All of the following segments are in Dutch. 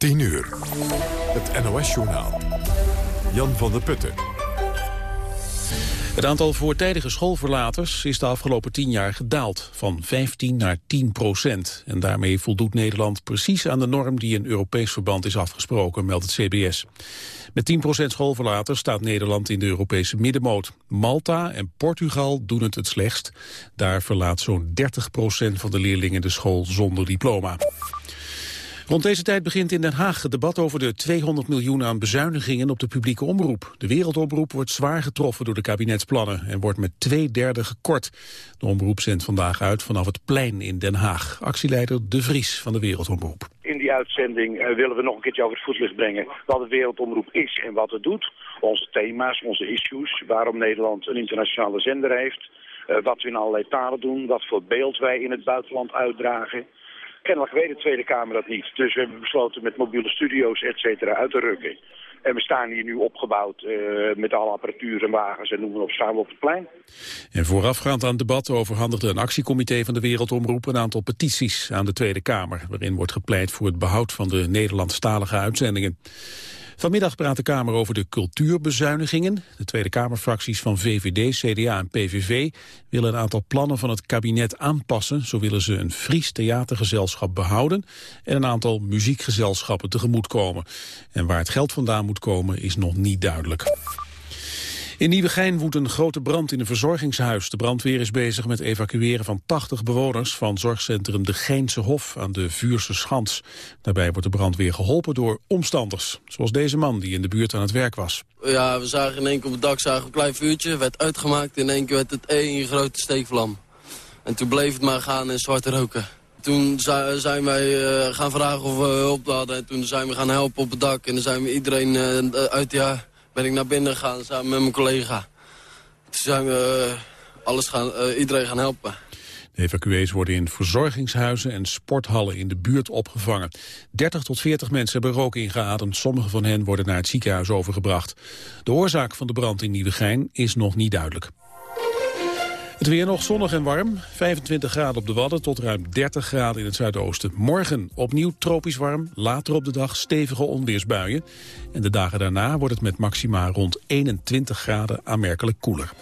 10 uur. Het NOS-journaal. Jan van der Putten. Het aantal voortijdige schoolverlaters is de afgelopen tien jaar gedaald, van 15 naar 10 procent. En daarmee voldoet Nederland precies aan de norm die in Europees verband is afgesproken, meldt het CBS. Met 10 procent schoolverlaters staat Nederland in de Europese middenmoot. Malta en Portugal doen het het slechtst. Daar verlaat zo'n 30 procent van de leerlingen de school zonder diploma. Rond deze tijd begint in Den Haag het debat over de 200 miljoen aan bezuinigingen op de publieke omroep. De wereldomroep wordt zwaar getroffen door de kabinetsplannen en wordt met twee derde gekort. De omroep zendt vandaag uit vanaf het plein in Den Haag. Actieleider De Vries van de wereldomroep. In die uitzending uh, willen we nog een keertje over het voetlicht brengen wat de wereldomroep is en wat het doet. Onze thema's, onze issues, waarom Nederland een internationale zender heeft. Uh, wat we in allerlei talen doen, wat voor beeld wij in het buitenland uitdragen. Kennelijk weet de Tweede Kamer dat niet. Dus we hebben besloten met mobiele studio's, et cetera, uit te rukken. En we staan hier nu opgebouwd uh, met alle apparatuur en wagens en noemen we op samen op het plein. En voorafgaand aan het debat overhandigde een actiecomité van de Wereldomroep een aantal petities aan de Tweede Kamer, waarin wordt gepleit voor het behoud van de Nederlandstalige uitzendingen. Vanmiddag praat de Kamer over de cultuurbezuinigingen. De Tweede Kamerfracties van VVD, CDA en PVV willen een aantal plannen van het kabinet aanpassen. Zo willen ze een Fries theatergezelschap behouden en een aantal muziekgezelschappen tegemoetkomen. En waar het geld vandaan moet komen is nog niet duidelijk. In Nieuwegein woedt een grote brand in een verzorgingshuis. De brandweer is bezig met evacueren van 80 bewoners van zorgcentrum De Geense Hof aan de Vuurse Schans. Daarbij wordt de brandweer geholpen door omstanders, zoals deze man die in de buurt aan het werk was. Ja, we zagen in één keer op het dak zagen een klein vuurtje, werd uitgemaakt in één keer werd het één grote steekvlam. En toen bleef het maar gaan in zwarte roken. Toen zijn wij uh, gaan vragen of we hulp hadden en toen zijn we gaan helpen op het dak en dan zijn we iedereen uh, uit ja ben ik naar binnen gegaan samen met mijn collega. Toen zijn we uh, alles gaan, uh, iedereen gaan helpen. De evacuees worden in verzorgingshuizen en sporthallen in de buurt opgevangen. 30 tot 40 mensen hebben rook ingeademd. Sommige van hen worden naar het ziekenhuis overgebracht. De oorzaak van de brand in Nieuwegein is nog niet duidelijk. Het weer nog zonnig en warm. 25 graden op de Wadden tot ruim 30 graden in het zuidoosten. Morgen opnieuw tropisch warm. Later op de dag stevige onweersbuien. En de dagen daarna wordt het met maxima rond 21 graden aanmerkelijk koeler.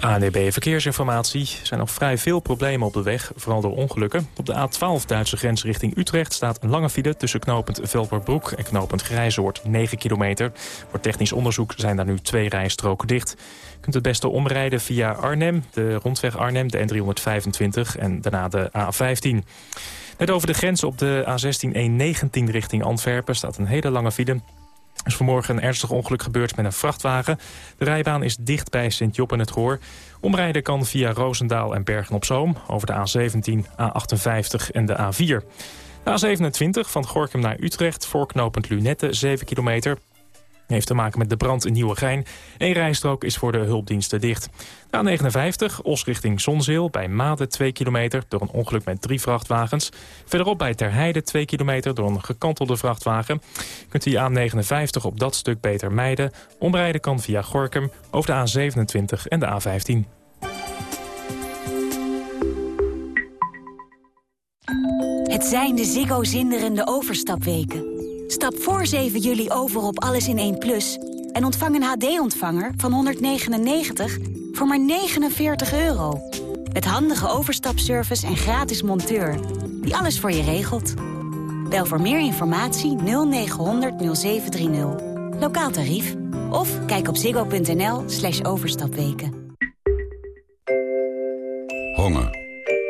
ANDB Verkeersinformatie. Er zijn nog vrij veel problemen op de weg, vooral door ongelukken. Op de A12 Duitse grens richting Utrecht staat een lange file... tussen knooppunt Velperbroek en knooppunt Grijzoord, 9 kilometer. Voor technisch onderzoek zijn daar nu twee rijstroken dicht. Je kunt het beste omrijden via Arnhem, de rondweg Arnhem, de N325... en daarna de A15. Net over de grens op de A16-119 richting Antwerpen staat een hele lange file. Er is vanmorgen een ernstig ongeluk gebeurd met een vrachtwagen. De rijbaan is dicht bij Sint-Job en het Goor. Omrijden kan via Roosendaal en Bergen-op-Zoom... over de A17, A58 en de A4. De A27 van Gorkum naar Utrecht, voorknopend Lunette, 7 kilometer heeft te maken met de brand in Nieuwegein. Eén rijstrook is voor de hulpdiensten dicht. De A59, Os richting Zonzeel, bij Maden 2 kilometer... door een ongeluk met drie vrachtwagens. Verderop bij Terheide 2 kilometer door een gekantelde vrachtwagen. Kunt u A59 op dat stuk beter mijden. Omrijden kan via Gorkum over de A27 en de A15. Het zijn de Ziggo zinderende overstapweken. Stap voor 7 juli over op Alles in 1 Plus... en ontvang een HD-ontvanger van 199 voor maar 49 euro. Met handige overstapservice en gratis monteur... die alles voor je regelt. Bel voor meer informatie 0900 0730. Lokaal tarief. Of kijk op ziggo.nl slash overstapweken. Honger.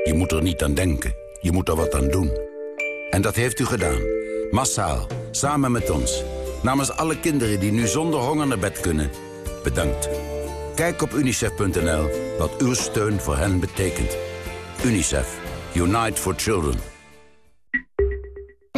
Je moet er niet aan denken. Je moet er wat aan doen. En dat heeft u gedaan. Massaal. Samen met ons. Namens alle kinderen die nu zonder honger naar bed kunnen. Bedankt. Kijk op unicef.nl wat uw steun voor hen betekent. UNICEF. Unite for Children.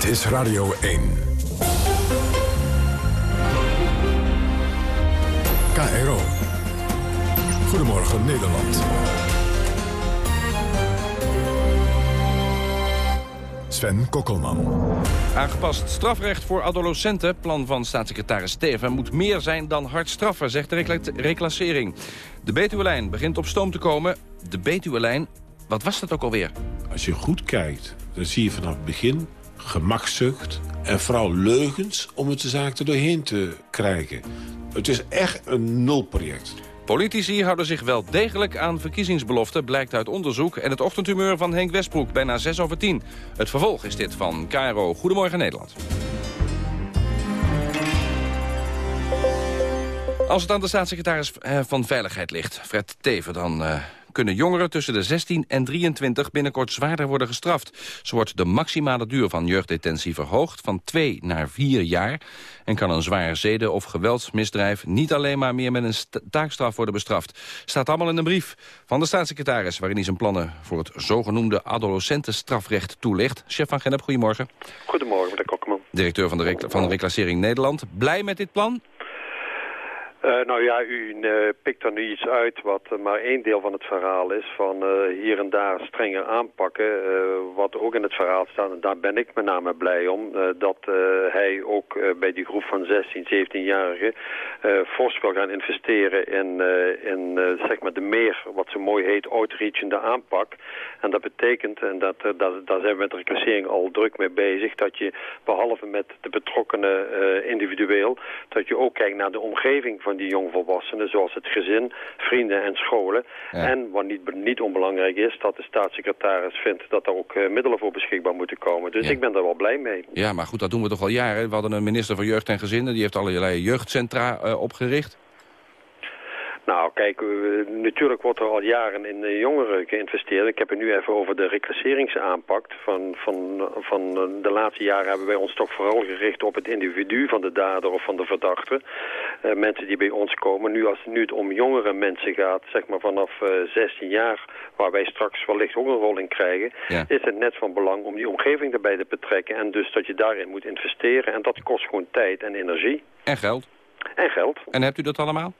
Dit is Radio 1. KRO. Goedemorgen Nederland. Sven Kokkelman. Aangepast strafrecht voor adolescenten. Plan van staatssecretaris Steven moet meer zijn dan hard straffen, zegt de reclassering. De Betuwelijn begint op stoom te komen. De Betuwelijn, wat was dat ook alweer? Als je goed kijkt, dan zie je vanaf het begin gemakzucht en vooral leugens om het de zaak er doorheen te krijgen. Het is echt een nulproject. Politici houden zich wel degelijk aan verkiezingsbeloften, blijkt uit onderzoek. En het ochtendhumeur van Henk Westbroek, bijna 6 over 10. Het vervolg is dit van KRO Goedemorgen Nederland. Als het aan de staatssecretaris eh, van Veiligheid ligt, Fred Teven, dan uh, kunnen jongeren tussen de 16 en 23 binnenkort zwaarder worden gestraft. Zo wordt de maximale duur van jeugddetentie verhoogd van 2 naar 4 jaar. En kan een zwaar zeden- of geweldsmisdrijf niet alleen maar meer met een taakstraf worden bestraft. Staat allemaal in een brief van de staatssecretaris... waarin hij zijn plannen voor het zogenoemde adolescentenstrafrecht toelicht. Chef van Genep, goedemorgen. Goedemorgen, meneer Kokkeman. Directeur van de, van de Reclassering Nederland. Blij met dit plan? Uh, nou ja, u uh, pikt er nu iets uit wat uh, maar één deel van het verhaal is. Van hier en daar strenger aanpakken. wat ook in het verhaal staat, en daar ben ik met name blij om. dat hij ook bij die groep van 16, 17-jarigen fors wil gaan investeren in, in zeg maar de meer, wat zo mooi heet, outreachende aanpak. En dat betekent, en dat, dat, daar zijn we met de reclassering al druk mee bezig, dat je behalve met de betrokkenen individueel, dat je ook kijkt naar de omgeving van van die jongvolwassenen, zoals het gezin, vrienden en scholen. En wat niet, niet onbelangrijk is, dat de staatssecretaris vindt dat er ook uh, middelen voor beschikbaar moeten komen. Dus ik ben daar wel blij mee. Ja, maar goed, dat doen we toch al jaren. We hadden een minister van Jeugd en Gezinnen, die heeft allerlei jeugdcentra uh, opgericht. Nou, kijk, natuurlijk wordt er al jaren in de jongeren geïnvesteerd. Ik heb het nu even over de reclasseringsaapak. Van, van, van de laatste jaren hebben wij ons toch vooral gericht op het individu van de dader of van de verdachte. Uh, mensen die bij ons komen. Nu als nu het om jongere mensen gaat, zeg maar vanaf uh, eh, 16 jaar, waar wij straks wellicht ook een rol in krijgen, is het net van belang om die omgeving erbij te betrekken. En dus dat je daarin moet investeren. En dat kost gewoon tijd en energie. En geld. En geld. En hebt u dat allemaal?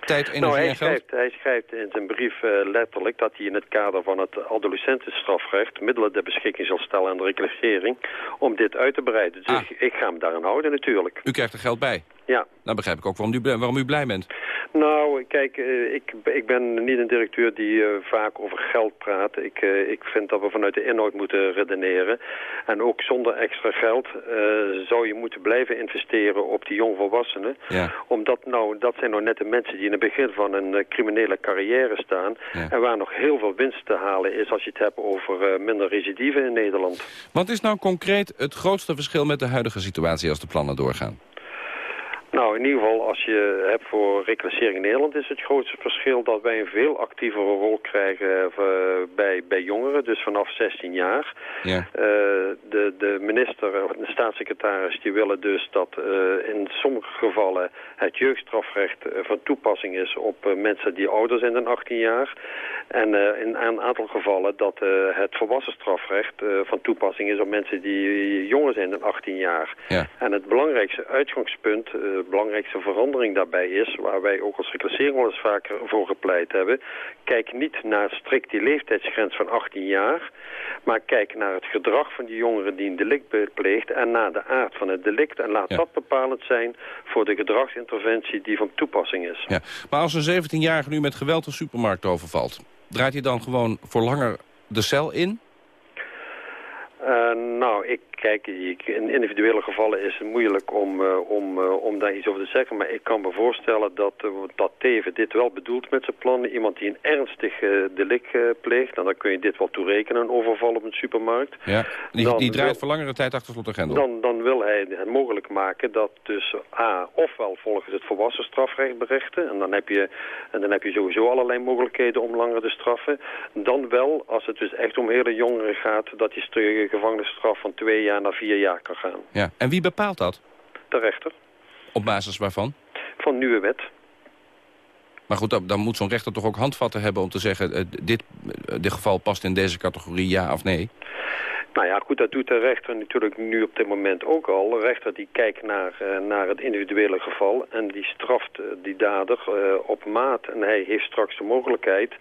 Tijd, energie nou, hij en schrijft, geld? Hij schrijft in zijn brief uh, letterlijk dat hij in het kader van het adolescentenstrafrecht middelen ter beschikking zal stellen aan de reclassering om dit uit te breiden. Dus Ah. ik, ik ga hem daaraan houden natuurlijk. U krijgt er geld bij? Ja. Dan begrijp ik ook waarom u, waarom u blij bent. Nou, kijk, eh, ik, ik ben niet een directeur die eh, vaak over geld praat. Ik, eh, ik vind dat we vanuit de inhoud moeten redeneren. En ook zonder extra geld zou je moeten blijven investeren op die jongvolwassenen. Ja. Omdat nou, dat zijn nou net de mensen die in het begin van een criminele carrière staan. Ja. En waar nog heel veel winst te halen is als je het hebt over minder recidieven in Nederland. Wat is nou concreet het grootste verschil met de huidige situatie als de plannen doorgaan? Nou, in ieder geval als je hebt voor reclassering in Nederland is het grootste verschil dat wij een veel actievere rol krijgen eh, bij, bij jongeren, dus vanaf 16 jaar. Ja. Uh, de, de minister en de staatssecretaris die willen dus dat uh, in sommige gevallen het jeugdstrafrecht uh, van toepassing is op mensen die ouder zijn dan 18 jaar. En in een aantal gevallen dat het volwassen strafrecht van toepassing is op mensen die jonger zijn dan 18 jaar. Ja. En het belangrijkste uitgangspunt de belangrijkste verandering daarbij is, waar wij ook als reclassering wel eens vaker voor gepleit hebben, kijk niet naar strikt die leeftijdsgrens van 18 jaar, maar kijk naar het gedrag van die jongeren die een delict pleegt en naar de aard van het delict en laat Ja. dat bepalend zijn voor de gedragsinterventie die van toepassing is. Ja. Maar als een 17-jarige nu met geweld een supermarkt overvalt... draait hij dan gewoon voor langer de cel in? Uh, nou, ik kijk, ik, in individuele gevallen is het moeilijk om, uh, om, uh, om daar iets over te zeggen. Maar ik kan me voorstellen dat, dat Teven dit wel bedoelt met zijn plannen. Iemand die een ernstig delict pleegt, dan, dan kun je dit wel toerekenen, een overval op een supermarkt. Ja, die, Dan die draait voor langere tijd achter slot en grendel. Dan, dan wil hij het mogelijk maken dat dus A, ofwel volgens het volwassen strafrecht berechten. En dan heb je, en dan heb je sowieso allerlei mogelijkheden om langer te straffen. Dan wel, als het dus echt om hele jongeren gaat, dat die gevangenisstraf van twee jaar naar vier jaar kan gaan. Ja. En wie bepaalt dat? De rechter. Op basis waarvan? Van nieuwe wet. Maar goed, dan moet zo'n rechter toch ook handvatten hebben om te zeggen... Uh, dit, dit geval past in deze categorie ja of nee? Nou ja, goed, dat doet de rechter natuurlijk nu op dit moment ook al. De rechter die kijkt naar, uh, naar het individuele geval en die straft uh, die dader uh, op maat. En hij heeft straks de mogelijkheid,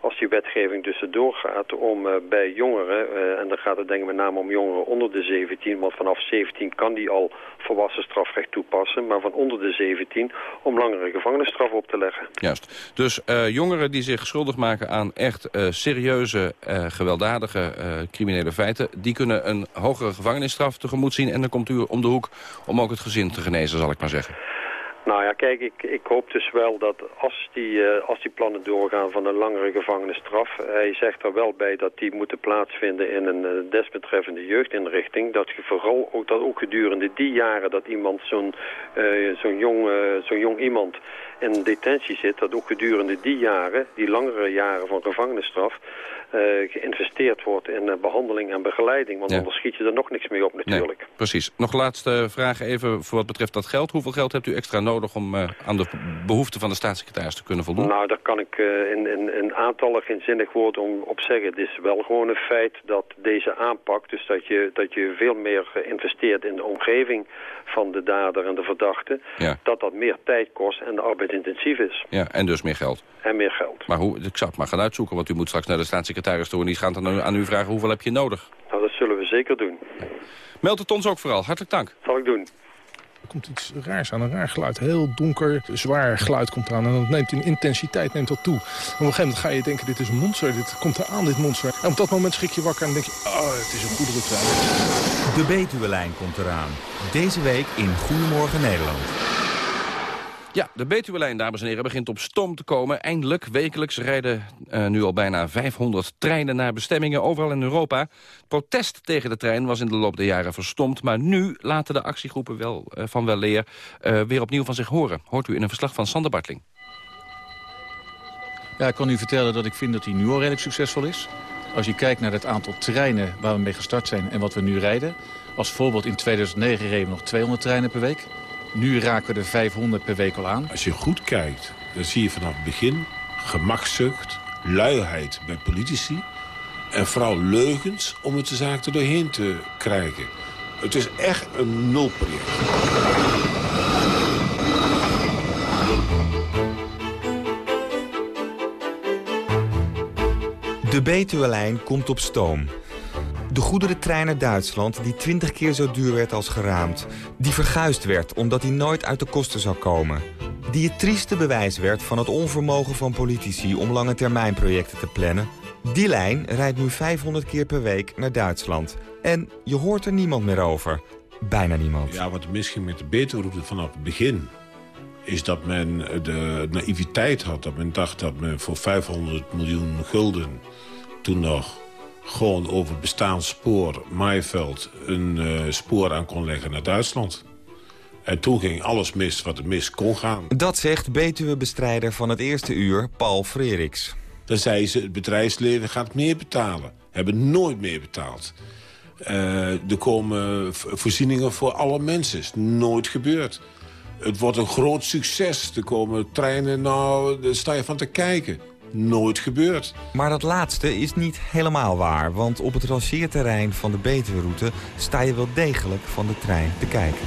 als die wetgeving dus doorgaat, om bij jongeren, en dan gaat het denk ik met name om jongeren onder de 17, want vanaf 17 kan die al volwassen strafrecht toepassen, maar van onder de 17 om langere gevangenisstraf op te leggen. Juist. Dus jongeren die zich schuldig maken aan echt serieuze, gewelddadige criminele feiten die kunnen een hogere gevangenisstraf tegemoet zien... en dan komt u om de hoek om ook het gezin te genezen, zal ik maar zeggen. Nou ja, kijk, ik, ik hoop dus wel dat als die, uh, als die plannen doorgaan van een langere gevangenisstraf... hij zegt er wel bij dat die moeten plaatsvinden in een uh, desbetreffende jeugdinrichting... dat je vooral ook, dat ook gedurende die jaren dat iemand zo'n uh, zo'n jong, zo'n jong iemand in detentie zit... dat ook gedurende die jaren, die langere jaren van gevangenisstraf... Uh, geïnvesteerd wordt in uh, behandeling en begeleiding. Want ja. anders schiet je er nog niks mee op natuurlijk. Nee, precies. Nog laatste vraag even voor wat betreft dat geld. Hoeveel geld hebt u extra nodig om uh, aan de behoeften van de staatssecretaris te kunnen voldoen? Nou, daar kan ik in, in, in aantallen geen zinnig woord om, op zeggen. Het is wel gewoon een feit dat deze aanpak, dus dat je, dat je veel meer investeert in de omgeving van de dader en de verdachte, ja. dat dat meer tijd kost en de arbeid intensief is. Ja, en dus meer geld. En meer geld. Maar hoe, ik zou het maar gaan uitzoeken, want u moet straks naar de staatssecretaris toe... en die gaat dan aan u vragen hoeveel heb je nodig. Nou, dat zullen we zeker doen. Meld het ons ook vooral. Hartelijk dank. Zal ik doen. Er komt iets raars aan, een raar geluid. Heel donker, zwaar geluid komt aan. En dat neemt in intensiteit neemt dat toe. En op een gegeven moment ga je denken, dit is een monster. Dit komt eraan, dit monster. En op dat moment schrik je wakker en denk je, oh, het is een goederentrein. De Betuwe-lijn komt eraan. Deze week in Goedemorgen Nederland. Ja, de Betuwe-lijn, dames en heren, begint op stoom te komen. Eindelijk, wekelijks rijden uh, nu al bijna 500 treinen naar bestemmingen overal in Europa. Protest tegen de trein was in de loop der jaren verstomd... maar nu laten de actiegroepen wel, uh, van wel leer uh, weer opnieuw van zich horen. Hoort u in een verslag van Sander Bartling. Ja, ik kan u vertellen dat ik vind dat hij nu al redelijk succesvol is. Als je kijkt naar het aantal treinen waar we mee gestart zijn en wat we nu rijden... als voorbeeld in 2009 reden we nog 200 treinen per week... Nu raken we er 500 per week al aan. Als je goed kijkt, dan zie je vanaf het begin gemakzucht, luiheid bij politici... en vooral leugens om het de zaak er doorheen te krijgen. Het is echt een nulproject. De Betuwe-lijn komt op stoom. De goederentrein naar Duitsland, die 20 keer zo duur werd als geraamd. Die verguisd werd, omdat hij nooit uit de kosten zou komen. Die het trieste bewijs werd van het onvermogen van politici... om lange termijnprojecten te plannen. Die lijn rijdt nu 500 keer per week naar Duitsland. En je hoort er niemand meer over. Bijna niemand. Ja, wat misschien met de Betuwe-route vanaf het begin is dat men de naïviteit had. Dat men dacht dat men voor 500 miljoen gulden toen nog gewoon over het bestaand spoor Maaiveld een uh, spoor aan kon leggen naar Duitsland. En toen ging alles mis wat er mis kon gaan. Dat zegt Betuwe-bestrijder van het eerste uur, Paul Freriks. Dan zei ze, het bedrijfsleven gaat meer betalen. Hebben nooit meer betaald. Uh, er komen voorzieningen voor alle mensen. Is nooit gebeurd. Het wordt een groot succes. Er komen treinen, nou, daar sta je van te kijken nooit gebeurd. Maar dat laatste is niet helemaal waar. Want op het rangeerterrein van de Betuwe-route sta je wel degelijk van de trein te kijken.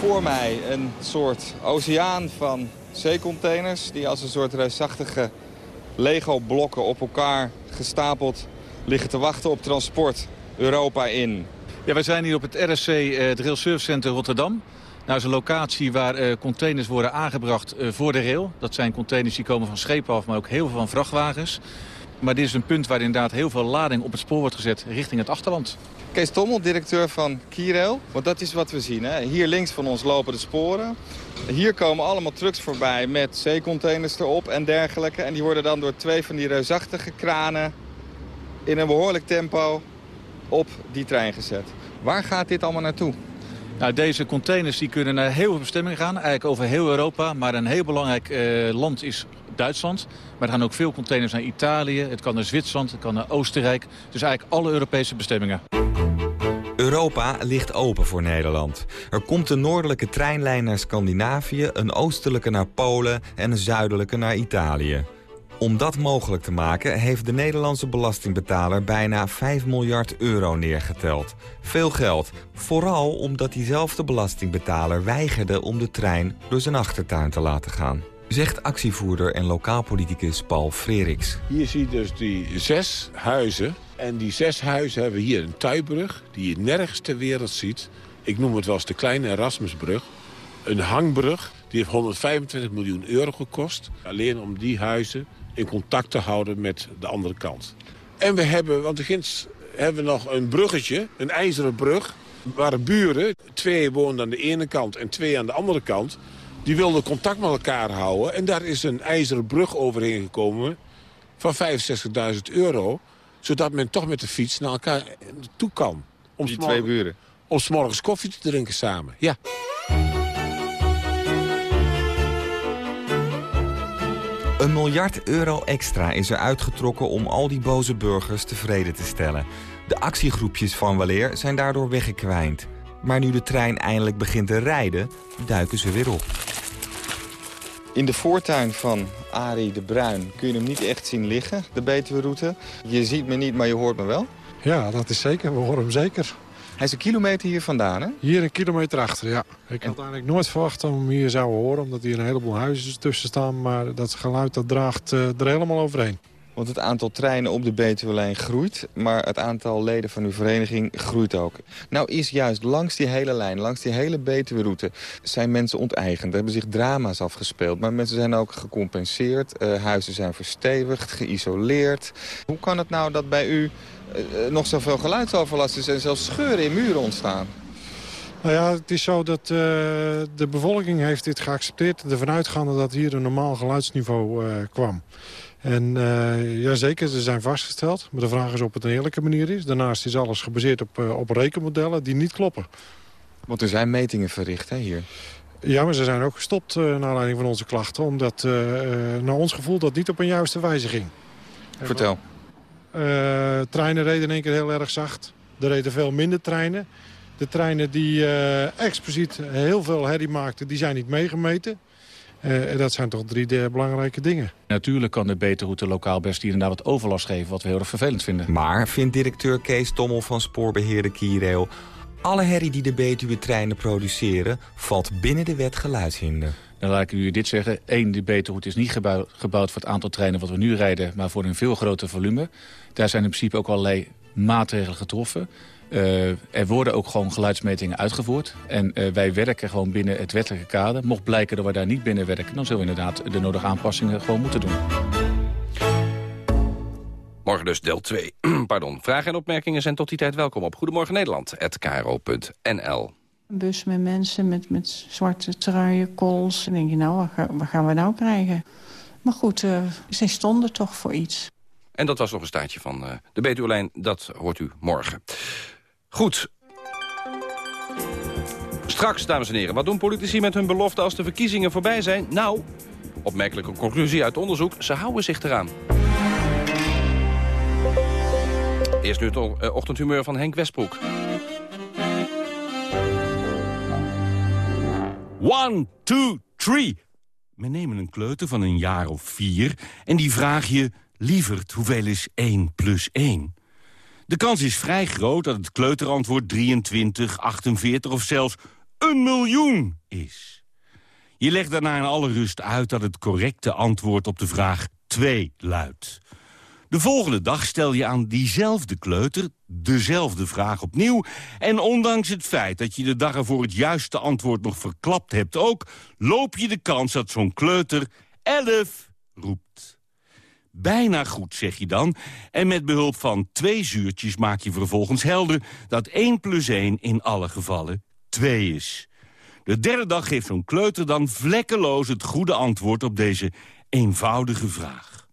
Voor mij een soort oceaan van zeecontainers... die als een soort reusachtige Lego-blokken op elkaar gestapeld liggen te wachten op transport Europa in. Ja, wij zijn hier op het RSC, uh, het Rail Service Center Rotterdam. Nou, is een locatie waar uh, containers worden aangebracht uh, voor de rail. Dat zijn containers die komen van schepen af, maar ook heel veel van vrachtwagens. Maar dit is een punt waar inderdaad heel veel lading op het spoor wordt gezet richting het achterland. Kees Tommel, directeur van Kirail. Want dat is wat we zien. Hè? Hier links van ons lopen de sporen. Hier komen allemaal trucks voorbij met zeecontainers erop en dergelijke. En die worden dan door twee van die reusachtige kranen in een behoorlijk tempo op die trein gezet. Waar gaat dit allemaal naartoe? Nou, deze containers die kunnen naar heel veel bestemmingen gaan. Eigenlijk over heel Europa. Maar een heel belangrijk eh, land is Duitsland. Maar er gaan ook veel containers naar Italië. Het kan naar Zwitserland, het kan naar Oostenrijk. Dus eigenlijk alle Europese bestemmingen. Europa ligt open voor Nederland. Er komt een noordelijke treinlijn naar Scandinavië... een oostelijke naar Polen en een zuidelijke naar Italië. Om dat mogelijk te maken heeft de Nederlandse belastingbetaler bijna 5 miljard euro neergeteld. Veel geld, vooral omdat diezelfde belastingbetaler weigerde om de trein door zijn achtertuin te laten gaan. Zegt actievoerder en lokaalpoliticus Paul Freriks. Hier zie je dus die zes huizen. En die zes huizen hebben hier een tuibrug die je nergens ter wereld ziet. Ik noem het wel eens de kleine Erasmusbrug. Een hangbrug, die heeft 125 miljoen euro gekost. Alleen om die huizen in contact te houden met de andere kant. En we hebben, want ginds hebben we nog een bruggetje, een ijzeren brug... waar buren, twee woonden aan de ene kant en twee aan de andere kant... die wilden contact met elkaar houden. En daar is een ijzeren brug overheen gekomen van 65.000 euro... zodat men toch met de fiets naar elkaar toe kan. Om die twee buren? Om s morgens koffie te drinken samen, ja. Een miljard euro extra is er uitgetrokken om al die boze burgers tevreden te stellen. De actiegroepjes van Waleer zijn daardoor weggekwijnd. Maar nu de trein eindelijk begint te rijden, duiken ze weer op. In de voortuin van Arie de Bruin kun je hem niet echt zien liggen, de Betuwe-route. Je ziet me niet, maar je hoort me wel. Ja, dat is zeker. We horen hem zeker. Hij is een kilometer hier vandaan, hè? Hier een kilometer achter, ja. Ik had eigenlijk nooit verwacht dat we hem hier zouden horen... omdat hier een heleboel huizen tussen staan. Maar dat geluid dat draagt uh, er helemaal overheen. Want het aantal treinen op de Betuwe-lijn groeit... maar het aantal leden van uw vereniging groeit ook. Nou is juist langs die hele lijn, langs die hele Betuwe-route... zijn mensen onteigend, er hebben zich drama's afgespeeld. Maar mensen zijn ook gecompenseerd, uh, huizen zijn verstevigd, geïsoleerd. Hoe kan het nou dat bij u uh, nog zoveel geluidsoverlast is... en zelfs scheuren in muren ontstaan? Nou ja, het is zo dat de bevolking heeft dit geaccepteerd. Ervan uitgaande dat hier een normaal geluidsniveau kwam. En uh, ja, zeker, ze zijn vastgesteld. Maar de vraag is of het een eerlijke manier is. Daarnaast is alles gebaseerd op, op rekenmodellen die niet kloppen. Want er zijn metingen verricht hè, hier. Ja, maar ze zijn ook gestopt naar aanleiding van onze klachten. Omdat naar ons gevoel dat niet op een juiste wijze ging. Vertel. Uh, treinen reden in één keer heel erg zacht. Er reden veel minder treinen. De treinen die uh, expliciet heel veel herrie maakten, die zijn niet meegemeten. Uh, en dat zijn toch drie belangrijke dingen. Natuurlijk kan de beterroute lokaal best hier inderdaad wat overlast geven... wat we heel erg vervelend vinden. Maar, vindt directeur Kees Tommel van spoorbeheerder Kierail... alle herrie die de Betuwe-treinen produceren... valt binnen de wet geluidshinder. Dan laat ik u dit zeggen. Eén, de beterroute is niet gebouwd, gebouwd voor het aantal treinen wat we nu rijden... maar voor een veel groter volume. Daar zijn in principe ook allerlei maatregelen getroffen. Uh, er worden ook gewoon geluidsmetingen uitgevoerd. En uh, wij werken gewoon binnen het wettelijke kader. Mocht blijken dat we daar niet binnen werken... dan zullen we inderdaad de nodige aanpassingen gewoon moeten doen. Morgen dus deel 2. Pardon. Vragen en opmerkingen zijn tot die tijd welkom op Goedemorgen Nederland@kro.nl. Een bus met mensen met, met zwarte truien, kools. Dan denk je, nou, wat, ga, wat gaan we nou krijgen? Maar goed, uh, zij stonden toch voor iets. En dat was nog een staartje van uh, de Betuwelijn. Dat hoort u morgen. Goed. Straks, dames en heren, wat doen politici met hun belofte als de verkiezingen voorbij zijn? Nou, opmerkelijke conclusie uit onderzoek, ze houden zich eraan. Eerst nu het uh, ochtendhumeur van Henk Westbroek. One, two, three. We nemen een kleuter van een jaar of vier... en die vraag je, lieverd, hoeveel is 1 plus 1? De kans is vrij groot dat het kleuterantwoord 23, 48 of zelfs een miljoen is. Je legt daarna in alle rust uit dat het correcte antwoord op de vraag 2 luidt. De volgende dag stel je aan diezelfde kleuter dezelfde vraag opnieuw... en ondanks het feit dat je de dag ervoor het juiste antwoord nog verklapt hebt ook... loop je de kans dat zo'n kleuter 11 roept. Bijna goed, zeg je dan. En met behulp van twee zuurtjes maak je vervolgens helder... dat 1 plus 1 in alle gevallen 2 is. De derde dag geeft zo'n kleuter dan vlekkeloos het goede antwoord op deze eenvoudige vraag.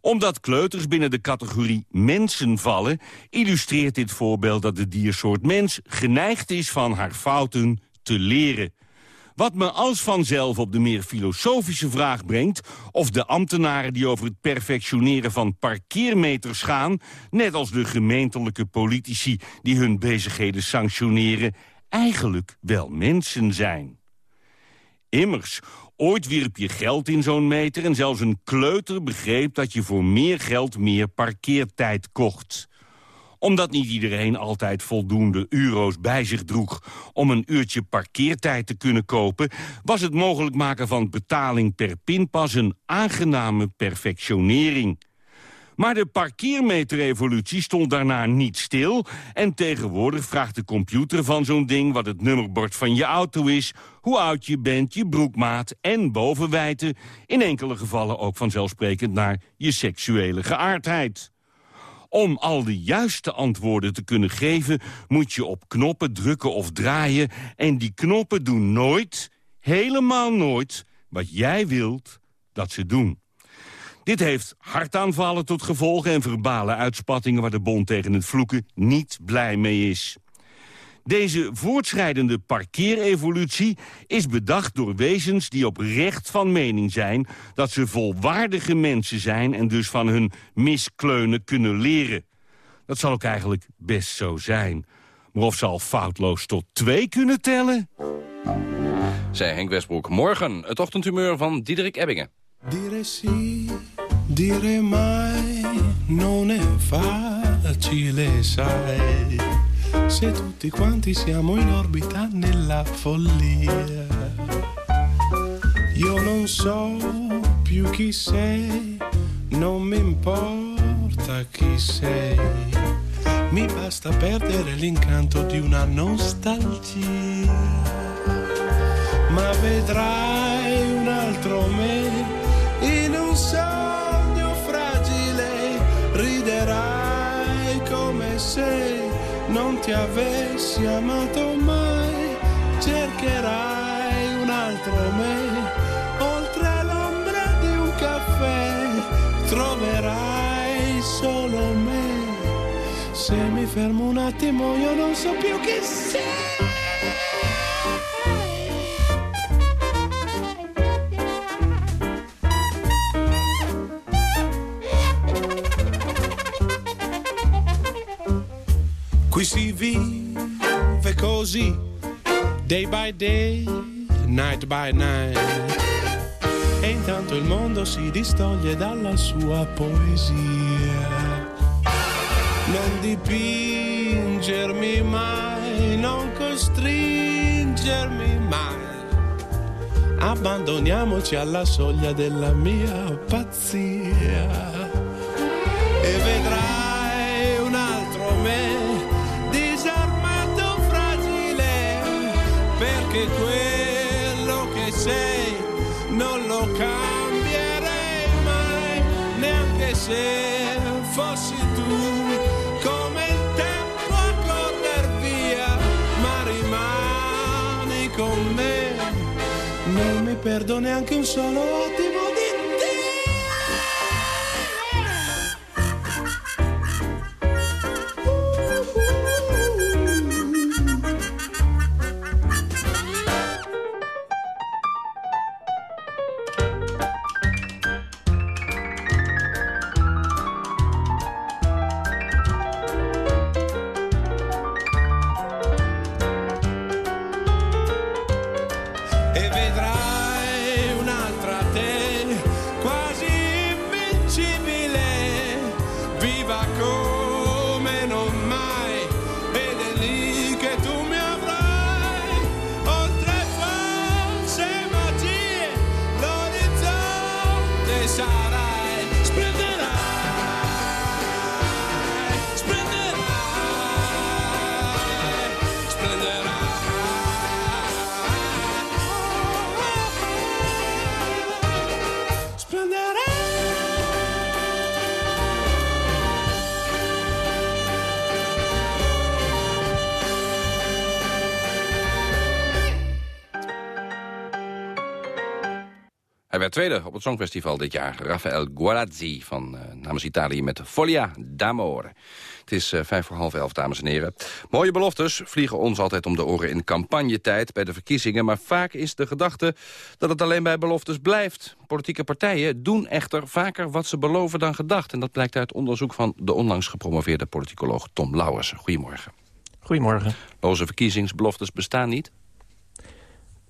Omdat kleuters binnen de categorie mensen vallen... illustreert dit voorbeeld dat de diersoort mens geneigd is van haar fouten te leren. Wat me als vanzelf op de meer filosofische vraag brengt... of de ambtenaren die over het perfectioneren van parkeermeters gaan... net als de gemeentelijke politici die hun bezigheden sanctioneren... eigenlijk wel mensen zijn. Immers, ooit wierp je geld in zo'n meter... en zelfs een kleuter begreep dat je voor meer geld meer parkeertijd kocht omdat niet iedereen altijd voldoende euro's bij zich droeg... om een uurtje parkeertijd te kunnen kopen... was het mogelijk maken van betaling per pinpas een aangename perfectionering. Maar de parkeermeter-evolutie stond daarna niet stil... en tegenwoordig vraagt de computer van zo'n ding... wat het nummerbord van je auto is, hoe oud je bent, je broekmaat en bovenwijte... in enkele gevallen ook vanzelfsprekend naar je seksuele geaardheid. Om al de juiste antwoorden te kunnen geven... moet je op knoppen drukken of draaien. En die knoppen doen nooit, helemaal nooit... wat jij wilt dat ze doen. Dit heeft hartaanvallen tot gevolg en verbale uitspattingen... waar de bond tegen het vloeken niet blij mee is. Deze voortschrijdende parkeerevolutie is bedacht door wezens die oprecht van mening zijn... dat ze volwaardige mensen zijn en dus van hun miskleunen kunnen leren. Dat zal ook eigenlijk best zo zijn. Maar of ze al foutloos tot twee kunnen tellen? Zij Henk Westbroek. Morgen het ochtendhumeur van Diederik Ebbingen. Dire sì, dire mai, non è facile, sai. Se tutti quanti siamo in orbita nella follia. Io non so più chi sei, non mi importa chi sei. Mi basta perdere l'incanto di una nostalgia. Ma vedrai un altro me in un sogno fragile. Riderai come se non ti avessi amato mai, cercherai un altro me, oltre l'ombra di un caffè, troverai solo me. Se mi fermo un attimo io non so più chi sei. Qui si vive così, day by day, night by night. E intanto il mondo si distoglie dalla sua poesia. Non dipingermi mai, non costringermi mai. Abbandoniamoci alla soglia della mia pazzia. E vedrai perché quello che sei non lo cambierei mai neanche se fossi tu. Come il tempo a correr via ma rimani con me. Non mi perdo neanche un solo attimo Hij werd tweede op het Songfestival dit jaar. Rafael Guarazzi van uh, namens Italië met Foglia d'Amore. Het is uh, vijf voor half elf, dames en heren. Mooie beloftes vliegen ons altijd om de oren in campagnetijd bij de verkiezingen. Maar vaak is de gedachte dat het alleen bij beloftes blijft. Politieke partijen doen echter vaker wat ze beloven dan gedacht. En dat blijkt uit onderzoek van de onlangs gepromoveerde politicoloog Tom Lauwers. Goedemorgen. Goedemorgen. Loze verkiezingsbeloftes bestaan niet?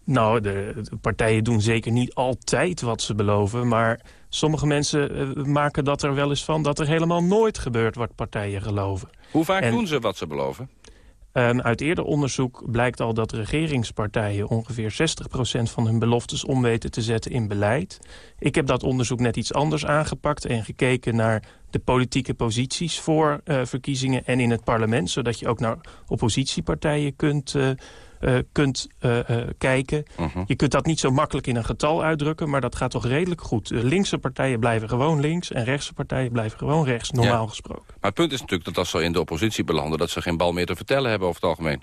Nou, de, partijen doen zeker niet altijd wat ze beloven... maar sommige mensen uh, maken dat er wel eens van... dat er helemaal nooit gebeurt wat partijen geloven. Hoe vaak doen ze wat ze beloven? Um, uit eerder onderzoek blijkt al dat regeringspartijen... ongeveer 60% van hun beloftes om weten te zetten in beleid. Ik heb dat onderzoek net iets anders aangepakt... en gekeken naar de politieke posities voor uh, verkiezingen en in het parlement... zodat je ook naar oppositiepartijen kunt... Uh, uh, kunt uh, uh, kijken. -huh. Je kunt dat niet zo makkelijk in een getal uitdrukken... maar dat gaat toch redelijk goed. linkse partijen blijven gewoon links... en rechtse partijen blijven gewoon rechts, normaal ja. gesproken. Maar het punt is natuurlijk dat als ze in de oppositie belanden... dat ze geen bal meer te vertellen hebben over het algemeen.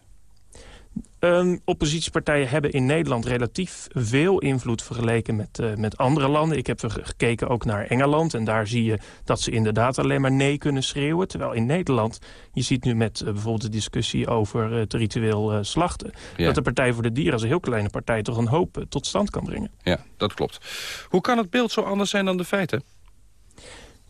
Um, oppositiepartijen hebben in Nederland relatief veel invloed vergeleken met, uh, met andere landen. Ik heb gekeken ook naar Engeland en daar zie je dat ze inderdaad alleen maar nee kunnen schreeuwen. Terwijl in Nederland, je ziet nu met uh, bijvoorbeeld de discussie over uh, het ritueel slachten... Ja. dat de Partij voor de Dieren als een heel kleine partij toch een hoop tot stand kan brengen. Ja, dat klopt. Hoe kan het beeld zo anders zijn dan de feiten?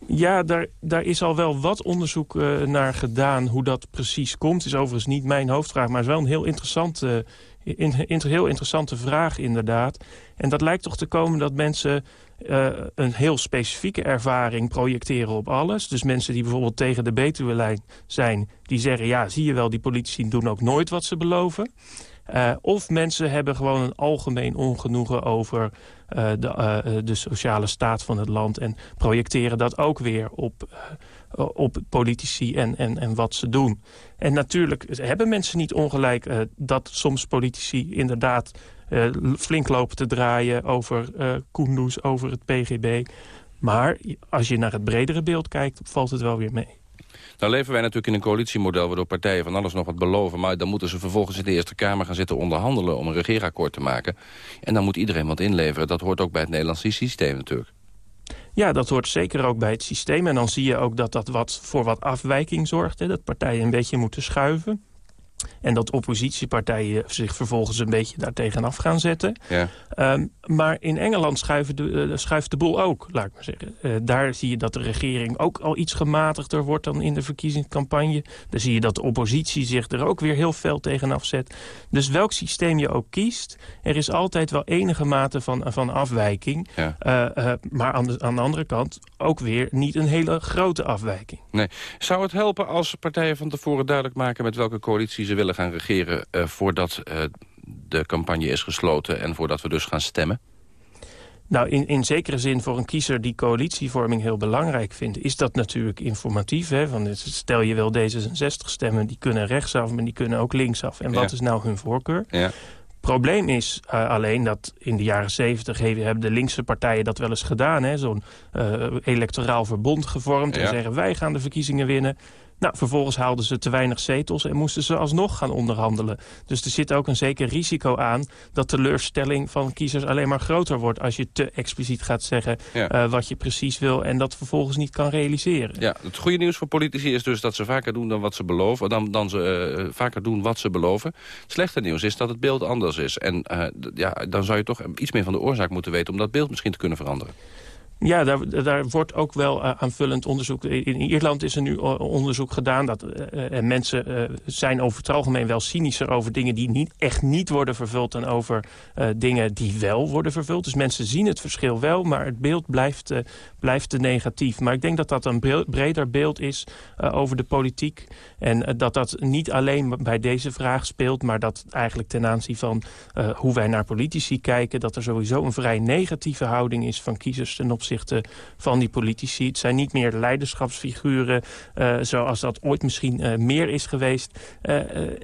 Ja, daar, daar is al wel wat onderzoek uh, naar gedaan hoe dat precies komt. Is overigens niet mijn hoofdvraag, maar is wel een heel interessante, in, in, heel interessante vraag inderdaad. En dat lijkt toch te komen dat mensen uh, een heel specifieke ervaring projecteren op alles. Dus mensen die bijvoorbeeld tegen de Betuwe-lijn zijn... die zeggen, ja, zie je wel, die politici doen ook nooit wat ze beloven. Uh, of mensen hebben gewoon een algemeen ongenoegen over uh, de, uh, de, sociale staat van het land... en projecteren dat ook weer op, op politici en, en, en wat ze doen. En natuurlijk hebben mensen niet ongelijk dat soms politici inderdaad... flink lopen te draaien over Koendoes, over het PGB. Maar als je naar het bredere beeld kijkt, valt het wel weer mee. Nou leven wij natuurlijk in een coalitiemodel... waardoor partijen van alles nog wat beloven... maar dan moeten ze vervolgens in de Eerste Kamer gaan zitten onderhandelen... om een regeerakkoord te maken. En dan moet iedereen wat inleveren. Dat hoort ook bij het Nederlandse systeem natuurlijk. Ja, dat hoort zeker ook bij het systeem. En dan zie je ook dat dat wat voor wat afwijking zorgt. Dat partijen een beetje moeten schuiven. En dat oppositiepartijen zich vervolgens een beetje daartegenaf gaan zetten. Ja. Um, maar in Engeland schuift de, uh, schuift de boel ook, laat ik maar zeggen. Uh, daar zie je dat de regering ook al iets gematigder wordt dan in de verkiezingscampagne. Daar zie je dat de oppositie zich er ook weer heel fel tegenaf zet. Dus welk systeem je ook kiest, er is altijd wel enige mate van, van afwijking. Ja. Uh, maar aan de, aan de andere kant ook weer niet een hele grote afwijking. Nee. Zou het helpen als partijen van tevoren duidelijk maken met welke coalitie ze willen gaan regeren... Uh, voordat uh, de campagne is gesloten en voordat we dus gaan stemmen? Nou, in, in zekere zin voor een kiezer die coalitievorming heel belangrijk vindt... is dat natuurlijk informatief. Hè? Van, stel je wil D66 stemmen, die kunnen rechtsaf... maar die kunnen ook linksaf. En wat is nou hun voorkeur? Ja. probleem is uh, alleen dat in de jaren zeventig hebben de linkse partijen dat wel eens gedaan. Zo'n uh, electoraal verbond gevormd Ja. en zeggen wij gaan de verkiezingen winnen. Nou, vervolgens haalden ze te weinig zetels en moesten ze alsnog gaan onderhandelen. Dus er zit ook een zeker risico aan dat teleurstelling van kiezers alleen maar groter wordt... als je te expliciet gaat zeggen Ja. uh, wat je precies wil en dat vervolgens niet kan realiseren. Ja, het goede nieuws voor politici is dus dat ze vaker doen dan wat ze beloven. Dan, dan ze uh, vaker doen wat ze beloven. Het slechte nieuws is dat het beeld anders is. En uh, ja, dan zou je toch iets meer van de oorzaak moeten weten... om dat beeld misschien te kunnen veranderen. Ja, daar, wordt ook wel uh, aanvullend onderzoek. In Ierland is er nu onderzoek gedaan. Dat, en mensen uh, zijn over het algemeen wel cynischer over dingen die niet, echt niet worden vervuld... dan over dingen die wel worden vervuld. Dus mensen zien het verschil wel, maar het beeld blijft, blijft te negatief. Maar ik denk dat dat een breder beeld is over de politiek. En dat dat niet alleen bij deze vraag speelt... maar dat eigenlijk ten aanzien van hoe wij naar politici kijken... dat er sowieso een vrij negatieve houding is van kiezers ten opzichte van die politici. Het zijn niet meer leiderschapsfiguren zoals dat ooit misschien meer is geweest.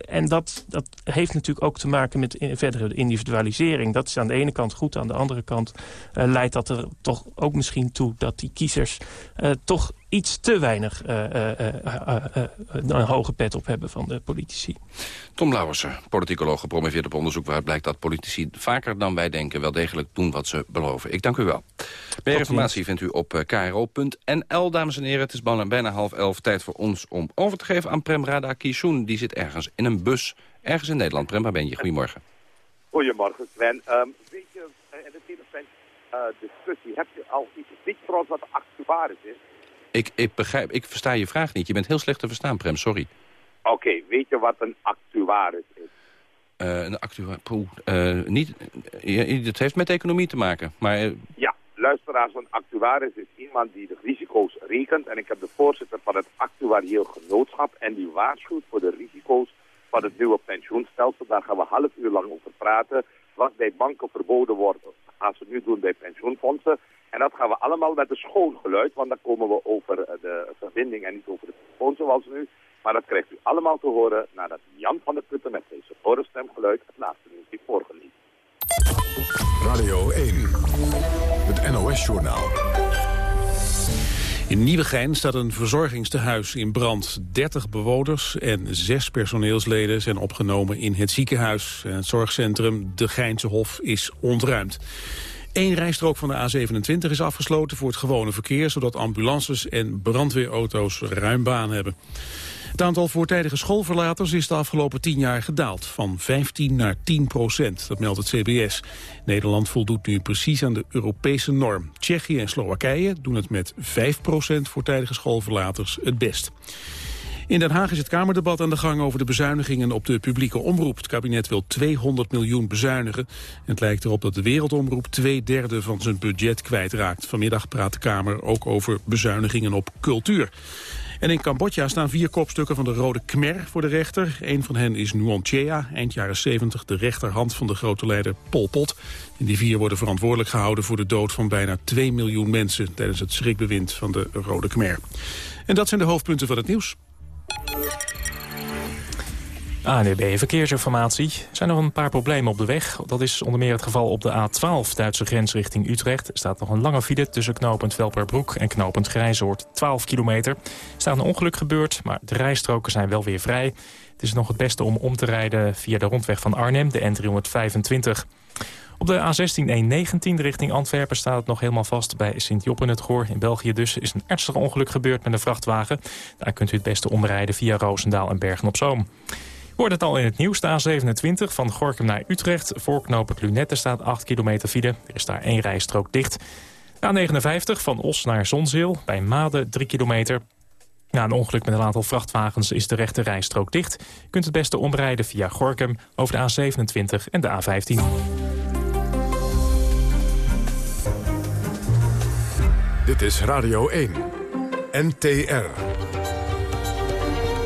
En dat, dat heeft natuurlijk ook te maken met verdere individualisering. Dat is aan de ene kant goed, aan de andere kant leidt dat er toch ook misschien toe dat die kiezers toch iets te weinig een hoge pet op hebben van de politici. Tom Lauwersen, politicoloog, gepromoveerd op onderzoek... waaruit blijkt dat politici vaker dan wij denken... wel degelijk doen wat ze beloven. Ik dank u wel. Meer informatie vindt u op kro.nl, dames en heren. Het is bijna half elf. Tijd voor ons om over te geven aan Prem Rada Kishun. Die zit ergens in een bus, ergens in Nederland. Prem, waar ben je? Goedemorgen. Goedemorgen, Sven. Um, weet je, in de hele uh, discussie, heb je al iets, trouwens wat actuaris is? Ik, ik begrijp, ik versta je vraag niet. Je bent heel slecht te verstaan, Prem, sorry. Oké, weet je wat een actuaris is? Uh, een actuaris, uh, niet, uh, het heeft met economie te maken, maar... Ja, luisteraars, een actuaris is iemand die de risico's rekent. En ik heb de voorzitter van het actuarieel genootschap en die waarschuwt voor de risico's van het nieuwe pensioenstelsel. Daar gaan we half uur lang over praten. Wat bij banken verboden wordt, als we nu doen bij pensioenfondsen. En dat gaan we allemaal met een schoon geluid, want dan komen we over de verbinding en niet over de telefoon zoals nu. Maar dat krijgt u allemaal te horen nadat Jan van der Putten met deze horenstemgeluid het laatste nieuws heeft voorgelezen. Radio 1, het NOS-journaal. In Nieuwegein staat een verzorgingstehuis in brand. 30 bewoners en 6 personeelsleden zijn opgenomen in het ziekenhuis. Het zorgcentrum De Geinse Hof is ontruimd. Eén rijstrook van de A27 is afgesloten voor het gewone verkeer... zodat ambulances en brandweerauto's ruim baan hebben. Het aantal voortijdige schoolverlaters is de afgelopen tien jaar gedaald. Van 15 naar 10 procent, dat meldt het CBS. Nederland voldoet nu precies aan de Europese norm. Tsjechië en Slowakije doen het met 5 procent voortijdige schoolverlaters het best. In Den Haag is het Kamerdebat aan de gang over de bezuinigingen op de publieke omroep. Het kabinet wil 200 miljoen bezuinigen. En het lijkt erop dat de wereldomroep twee derde van zijn budget kwijtraakt. Vanmiddag praat de Kamer ook over bezuinigingen op cultuur. En in Cambodja staan vier kopstukken van de Rode Khmer voor de rechter. Een van hen is Nuon Chea, eind jaren 70 de rechterhand van de grote leider Pol Pot. Die vier worden verantwoordelijk gehouden voor de dood van bijna 2 miljoen mensen... tijdens het schrikbewind van de Rode Khmer. En dat zijn de hoofdpunten van het nieuws. ANWB Verkeersinformatie. Er zijn nog een paar problemen op de weg. Dat is onder meer het geval op de A12, Duitse grens richting Utrecht. Er staat nog een lange file tussen knooppunt Velperbroek en knooppunt Grijzoord. 12 kilometer. Er staat een ongeluk gebeurd, maar de rijstroken zijn wel weer vrij. Het is nog het beste om om te rijden via de rondweg van Arnhem, de N325. Op de A16-119 richting Antwerpen staat het nog helemaal vast bij Sint-Joppen het Goor. In België dus is een ernstig ongeluk gebeurd met een vrachtwagen. Daar kunt u het beste omrijden via Roosendaal en Bergen-op-Zoom. Wordt het al in het nieuws, de A27 van Gorkum naar Utrecht. Voor knooppunt Lunette staat 8 kilometer file. Er is daar één rijstrook dicht. A59 van Os naar Zonzeel, bij Maden 3 kilometer. Na een ongeluk met een aantal vrachtwagens is de rechte rijstrook dicht. Je kunt het beste omrijden via Gorkum over de A27 en de A15. Dit is Radio 1. NTR.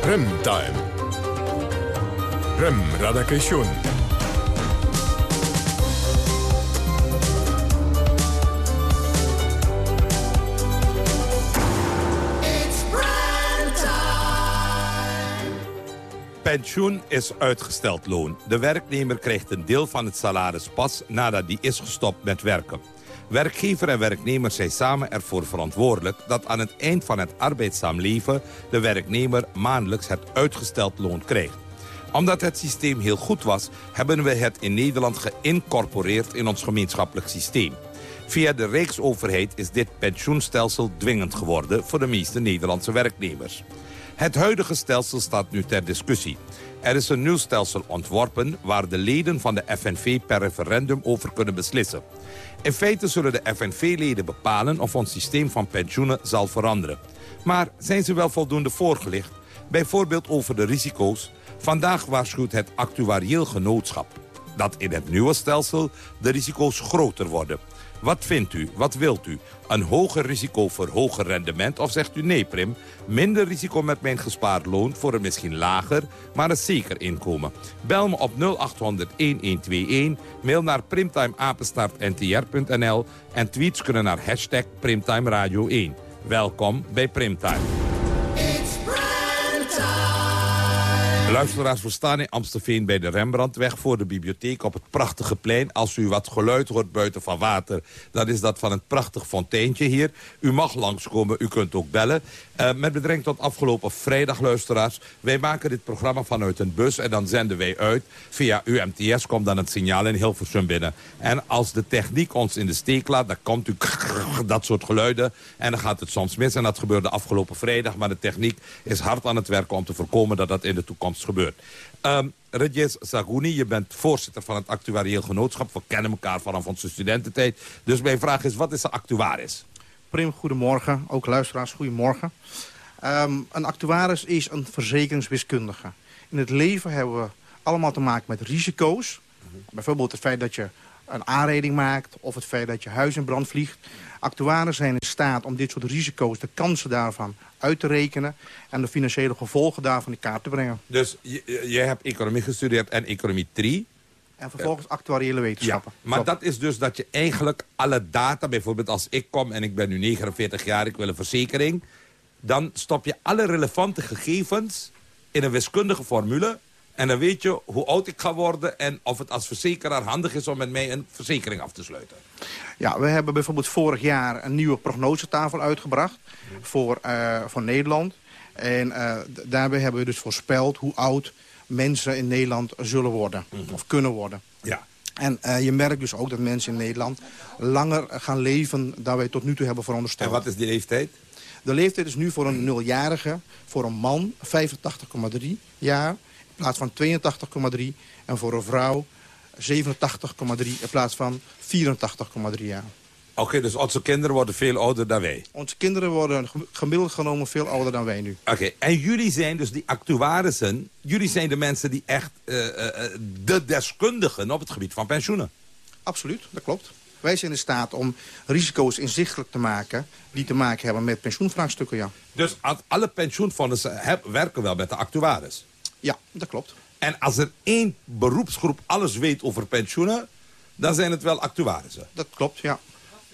Remtime. Rem Radakation. Pensioen is uitgesteld loon. De werknemer krijgt een deel van het salaris pas nadat die is gestopt met werken. Werkgever en werknemer zijn samen ervoor verantwoordelijk... dat aan het eind van het arbeidzaam leven... de werknemer maandelijks het uitgesteld loon krijgt omdat het systeem heel goed was, hebben we het in Nederland geïncorporeerd in ons gemeenschappelijk systeem. Via de Rijksoverheid is dit pensioenstelsel dwingend geworden voor de meeste Nederlandse werknemers. Het huidige stelsel staat nu ter discussie. Er is een nieuw stelsel ontworpen waar de leden van de FNV per referendum over kunnen beslissen. In feite zullen de FNV-leden bepalen of ons systeem van pensioenen zal veranderen. Maar zijn ze wel voldoende voorgelicht? Bijvoorbeeld over de risico's, Vandaag waarschuwt het actuarieel genootschap dat in het nieuwe stelsel de risico's groter worden. Wat vindt u? Wat wilt u? Een hoger risico voor hoger rendement? Of zegt u nee, Prim? Minder risico met mijn gespaard loon voor een misschien lager, maar een zeker inkomen. Bel me op 0800-1121, mail naar primtimeapenstaartntr.nl en tweets kunnen naar hashtag Primtime Radio 1. Welkom bij Primtime. Luisteraars, we staan in Amstelveen bij de Rembrandtweg... voor de bibliotheek op het prachtige plein. Als u wat geluid hoort buiten van water... dan is dat van een prachtig fonteintje hier. U mag langskomen, u kunt ook bellen. Uh, met bedreng tot afgelopen vrijdag, luisteraars. Wij maken dit programma vanuit een bus en dan zenden wij uit. Via UMTS komt dan het signaal in Hilversum binnen. En als de techniek ons in de steek laat, dan komt u dat soort geluiden. En dan gaat het soms mis. En dat gebeurde afgelopen vrijdag. Maar de techniek is hard aan het werken om te voorkomen dat dat in de toekomst gebeurt. Um, Regis Saguni, je bent voorzitter van het actuarieel genootschap. We kennen elkaar vanaf onze studententijd. Dus mijn vraag is, wat is een actuaris? Goedemorgen. Ook luisteraars, goedemorgen. Um, een actuaris is een verzekeringswiskundige. In het leven hebben we allemaal te maken met risico's. Bijvoorbeeld het feit dat je een aanreding maakt... of het feit dat je huis in brand vliegt. Actuaris zijn in staat om dit soort risico's, de kansen daarvan uit te rekenen... en de financiële gevolgen daarvan in kaart te brengen. Dus je, hebt economie gestudeerd en economie 3... En vervolgens actuariële wetenschappen. Ja, maar dat is dus dat je eigenlijk alle data... bijvoorbeeld als ik kom en ik ben nu 49 jaar, ik wil een verzekering... dan stop je alle relevante gegevens in een wiskundige formule... En dan weet je hoe oud ik ga worden... en of het als verzekeraar handig is om met mij een verzekering af te sluiten. Ja, we hebben bijvoorbeeld vorig jaar een nieuwe prognosetafel uitgebracht... voor, uh, voor Nederland. En uh, daarbij hebben we dus voorspeld hoe oud mensen in Nederland zullen worden. Mhm. Of kunnen worden. Ja. En uh, je merkt dus ook dat mensen in Nederland langer gaan leven... dan wij tot nu toe hebben verondersteld. En wat is die leeftijd? De leeftijd is nu voor een nuljarige, voor een man 85,3 jaar in plaats van 82,3. En voor een vrouw 87,3 in plaats van 84,3 jaar. Oké, dus onze kinderen worden veel ouder dan wij? Onze kinderen worden gemiddeld genomen veel ouder dan wij nu. Oké, en jullie zijn dus die actuarissen... jullie zijn de mensen die echt uh, uh, de deskundigen op het gebied van pensioenen? Absoluut, dat klopt. Wij zijn in staat om risico's inzichtelijk te maken... die te maken hebben met pensioenvraagstukken, ja. Dus alle pensioenfondsen werken wel met de actuaris? Ja, dat klopt. En als er één beroepsgroep alles weet over pensioenen... dan zijn het wel actuarissen. Dat klopt, ja.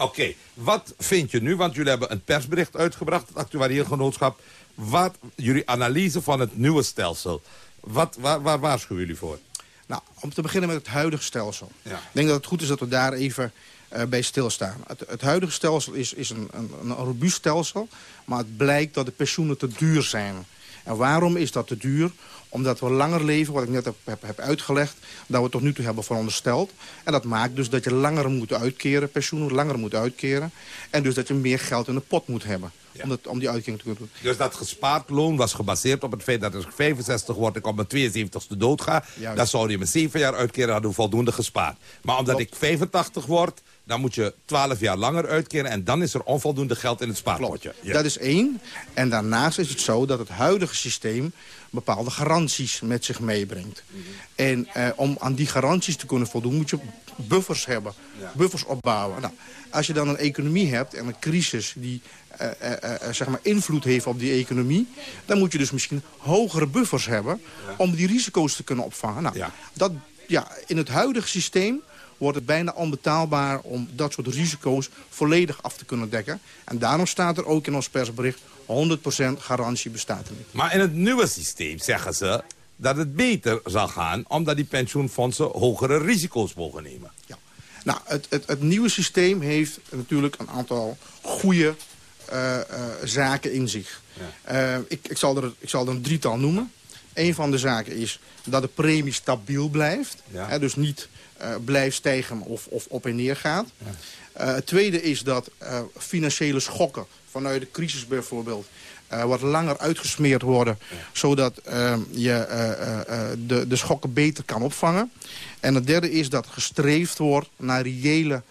Oké, wat vind je nu? Want jullie hebben een persbericht uitgebracht, het actuarieel genootschap. Wat jullie analyse van het nieuwe stelsel. Wat, waar, waar waarschuwen jullie voor? Nou, om te beginnen met het huidige stelsel. Ja. Ik denk dat het goed is dat we daar even uh, bij stilstaan. Het, het, huidige stelsel is, is een, een, een robuust stelsel. Maar het blijkt dat de pensioenen te duur zijn. En waarom is dat te duur? Omdat we langer leven, wat ik net heb, heb, heb, uitgelegd... dat we tot nu toe hebben verondersteld. En dat maakt dus dat je langer moet uitkeren, pensioenen langer moet uitkeren. En dus dat je meer geld in de pot moet hebben. Om, dat, om die uitkering te kunnen doen. Dus dat gespaard loon was gebaseerd op het feit dat als ik 65 word... ik op mijn 72ste dood ga... dan zou je me 7 jaar uitkeren, hadden we voldoende gespaard. Maar omdat ik 85 word dan moet je 12 jaar langer uitkeren... en dan is er onvoldoende geld in het spaarpotje. Ja. Dat is één. En daarnaast is het zo dat het huidige systeem bepaalde garanties met zich meebrengt. En eh, om aan die garanties te kunnen voldoen moet je buffers hebben. Buffers opbouwen. Nou, als je dan een economie hebt en een crisis die uh, uh, zeg maar invloed heeft op die economie... dan moet je dus misschien hogere buffers hebben om die risico's te kunnen opvangen. Nou, Dat, ja, in het huidige systeem wordt het bijna onbetaalbaar om dat soort risico's volledig af te kunnen dekken. En daarom staat er ook in ons persbericht 100% garantie bestaat er niet. Maar in het nieuwe systeem zeggen ze dat het beter zal gaan... omdat die pensioenfondsen hogere risico's mogen nemen. Ja. Nou, het, het, het nieuwe systeem heeft natuurlijk een aantal goede uh, uh, zaken in zich. Ja. Uh, ik, ik, zal er, ik zal er een drietal noemen. Een van de zaken is dat de premie stabiel blijft. Ja. Hè, dus niet blijft stijgen of, of op en neer gaat. Ja. Uh, het tweede is dat uh, financiële schokken vanuit de crisis bijvoorbeeld... wat langer uitgesmeerd worden... Ja. zodat je de, de schokken beter kan opvangen. En het derde is dat gestreefd wordt naar reële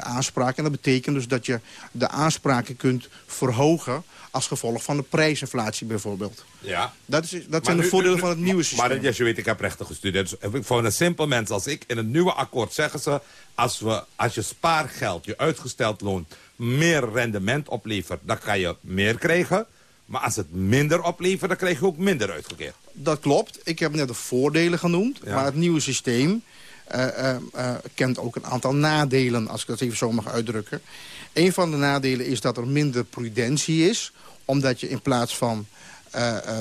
aanspraken. En dat betekent dus dat je de aanspraken kunt verhogen als gevolg van de prijsinflatie bijvoorbeeld. Ja. Dat, is, dat zijn de voordelen van het nieuwe systeem. Maar, je weet, ik heb rechten gestudeerd. Dus voor een simpel mens als ik, in het nieuwe akkoord zeggen ze... als, we, als je spaargeld, je uitgesteld loon, meer rendement oplevert... dan kan je meer krijgen. Maar als het minder oplevert, dan krijg je ook minder uitgekeerd. Dat klopt. Ik heb net de voordelen genoemd. Ja. Maar het nieuwe systeem kent ook een aantal nadelen, als ik dat even zo mag uitdrukken. Een van de nadelen is dat er minder prudentie is omdat je in plaats van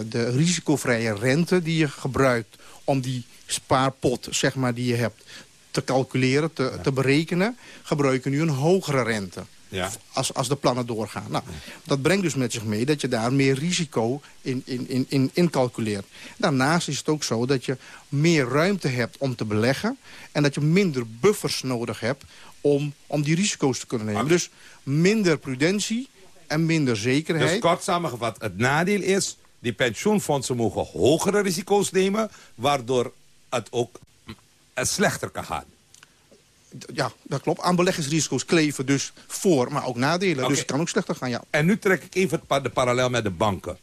de risicovrije rente die je gebruikt... om die spaarpot zeg maar, die je hebt te calculeren, te, te berekenen... gebruik je nu een hogere rente. Ja. Als, als de plannen doorgaan. Nou, dat brengt dus met zich mee dat je daar meer risico in, in, in, in, in calculeert. Daarnaast is het ook zo dat je meer ruimte hebt om te beleggen... en dat je minder buffers nodig hebt om, om die risico's te kunnen nemen. Dus minder prudentie en minder zekerheid. Dus kort samengevat, het nadeel is... die pensioenfondsen mogen hogere risico's nemen... waardoor het ook eh, slechter kan gaan. Ja, dat klopt. Aan beleggingsrisico's kleven dus voor, maar ook nadelen. Dus het kan ook slechter gaan, ja. En nu trek ik even de parallel met de banken.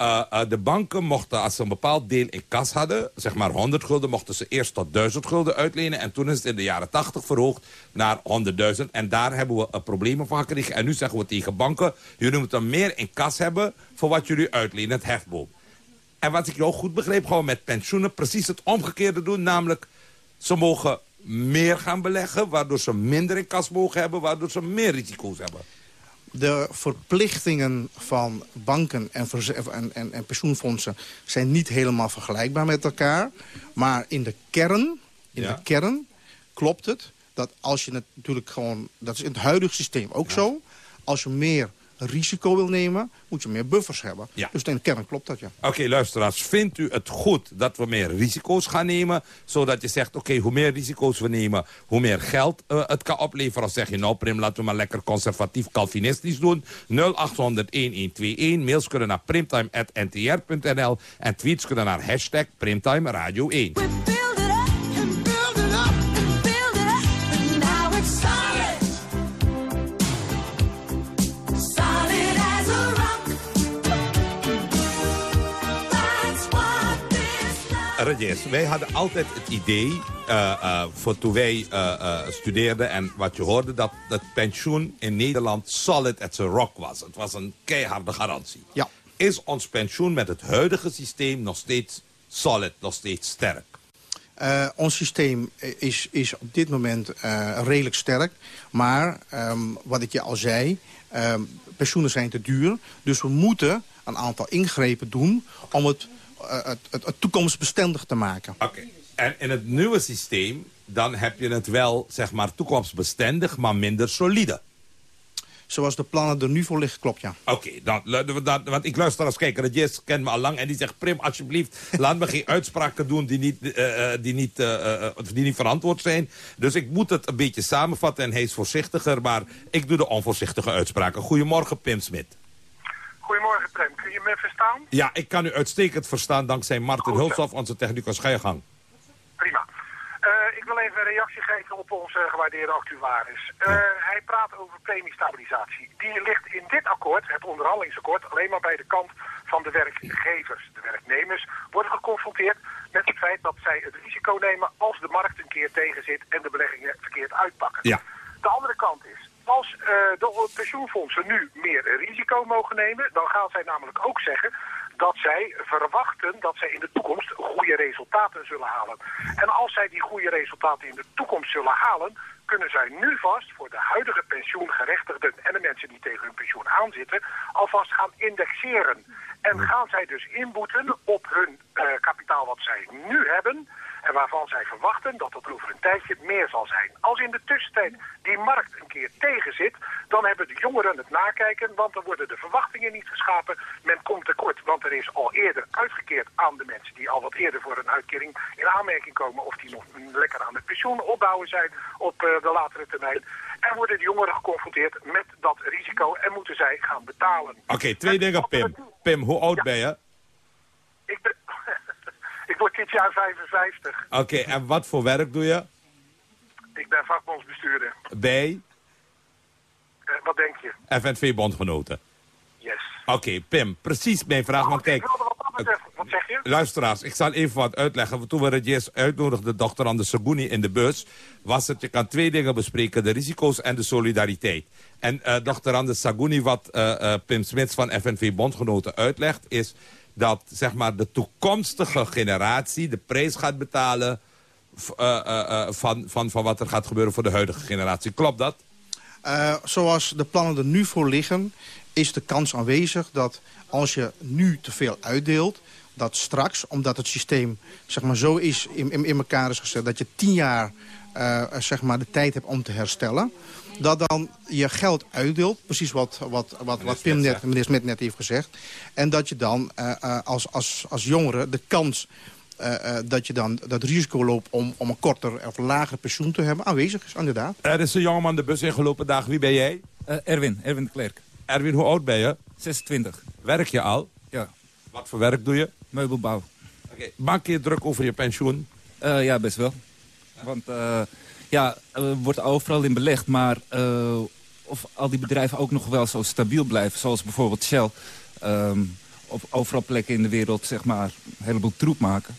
Eh, eh, de banken mochten, als ze een bepaald deel in kas hadden... zeg maar 100 gulden, mochten ze eerst tot 1000 gulden uitlenen... en toen is het in de jaren 80 verhoogd naar 100.000. En daar hebben we uh, problemen van gekregen. En nu zeggen we tegen banken... jullie moeten meer in kas hebben voor wat jullie uitlenen, het hefboom. En wat ik jou goed begreep, gewoon met pensioenen... precies het omgekeerde doen, namelijk... ze mogen meer gaan beleggen... waardoor ze minder in kas mogen hebben... waardoor ze meer risico's hebben. De verplichtingen van banken en, en, en, en pensioenfondsen zijn niet helemaal vergelijkbaar met elkaar. Maar in de kern, in Ja. de kern klopt het dat als je het natuurlijk gewoon... Dat is in het huidige systeem ook zo. Als je meer risico wil nemen, moet je meer buffers hebben. Dus in de kern klopt dat, ja. Oké, luisteraars, vindt u het goed dat we meer risico's gaan nemen? Zodat je zegt, oké, hoe meer risico's we nemen, hoe meer geld eh, het kan opleveren. Als zeg je, nou Prim, laten we maar lekker conservatief calvinistisch doen. 0800-1121, mails kunnen naar primtime.ntr.nl en tweets kunnen naar hashtag primtimeradio1. Reniers, wij hadden altijd het idee, uh, voor toen wij eh, studeerden en wat je hoorde, dat het pensioen in Nederland solid as the rock was. Het was een keiharde garantie. Ja. Is ons pensioen met het huidige systeem nog steeds solid, nog steeds sterk? Ons systeem is, is op dit moment redelijk sterk. Maar ehm, wat ik je al zei, um, pensioenen zijn te duur. Dus we moeten een aantal ingrepen doen om het het, het, het toekomstbestendig te maken. Oké. En in het nieuwe systeem, dan heb je het wel, zeg maar, toekomstbestendig, maar minder solide. Zoals de plannen er nu voor liggen, klopt ja. Oké, dan, dan- dan- want ik luister als kijker. Regis kent me al lang en die zegt... Prim, alsjeblieft, laat me geen uitspraken doen die niet, eh, eh, die, niet, eh, eh, die niet verantwoord zijn. Dus ik moet het een beetje samenvatten en hij is voorzichtiger... maar ik doe de onvoorzichtige uitspraken. Goedemorgen, Pim Smit. Goedemorgen, Prem. Kun je me verstaan? Ja, ik kan u uitstekend verstaan dankzij Martin Hulshoff, onze technicus. Ga je gang. Prima. Eh, ik wil even een reactie geven op onze gewaardeerde actuaris. Eh, Hij praat over premiestabilisatie. Die ligt in dit akkoord, het onderhandelingsakkoord, alleen maar bij de kant van de werkgevers. De werknemers worden geconfronteerd met het feit dat zij het risico nemen als de markt een keer tegenzit en de beleggingen verkeerd uitpakken. Ja. De andere kant is, als eh, de pensioenfondsen nu meer risico mogen nemen, dan gaan zij namelijk ook zeggen dat zij verwachten dat zij in de toekomst goede resultaten zullen halen. En als zij die goede resultaten in de toekomst zullen halen, kunnen zij nu vast voor de huidige pensioengerechtigden en de mensen die tegen hun pensioen aanzitten, alvast gaan indexeren. En gaan zij dus inboeten op hun eh, kapitaal wat zij nu hebben en waarvan zij verwachten dat dat over een tijdje meer zal zijn. Als in de tussentijd die markt een keer tegenzit, dan hebben de jongeren het nakijken, want dan worden de verwachtingen niet geschapen. Men komt tekort, want er is al eerder uitgekeerd aan de mensen die al wat eerder voor een uitkering in aanmerking komen of die nog lekker aan het pensioen opbouwen zijn op eh, de latere termijn. En worden de jongeren geconfronteerd met dat risico en moeten zij gaan betalen. Oké, twee dingen, Pim. Pim, hoe oud ben je? Word dit jaar 55. Oké, en wat voor werk doe je? Ik ben vakbondsbestuurder. Bij Eh, wat denk je? FNV-bondgenoten. Yes. Oké, Pim, precies mijn vraag. Want kijk, Wat zeg je? luisteraars, ik zal even wat uitleggen. Toen we Regis uitnodigden, dokter Anders Saguni, in de bus... was het, je kan twee dingen bespreken, de risico's en de solidariteit. En eh dokter Anders Saguni, wat eh, eh, Pim Smits van FNV Bondgenoten uitlegt... is dat zeg maar, de toekomstige generatie de prijs gaat betalen... eh, eh, eh, van, van, van wat er gaat gebeuren voor de huidige generatie. Klopt dat? Zoals de plannen er nu voor liggen, is de kans aanwezig dat als je nu te veel uitdeelt... dat straks, omdat het systeem zeg maar, zo is in, in, in elkaar is gezet... dat je tien jaar zeg maar, de tijd hebt om te herstellen dat dan je geld uitdeelt. Precies wat, wat, wat, wat Pim net, meneer Smit net heeft gezegd. En dat je dan uh, uh, als, als, als jongere de kans... Uh, dat je dan dat risico loopt om, om een korter of lager pensioen te hebben aanwezig is, inderdaad. Er is een jongeman de bus ingelopen dag. Wie ben jij? Erwin, Erwin de Klerk. Erwin, hoe oud ben je? 26. Werk je al? Ja. Wat voor werk doe je? Meubelbouw. Oké. Okay. Maak je druk over je pensioen? ja, best wel. Want ja, er wordt overal in belegd, maar uh, of al die bedrijven ook nog wel zo stabiel blijven, zoals bijvoorbeeld Shell, um, op overal plekken in de wereld zeg maar een heleboel troep maken,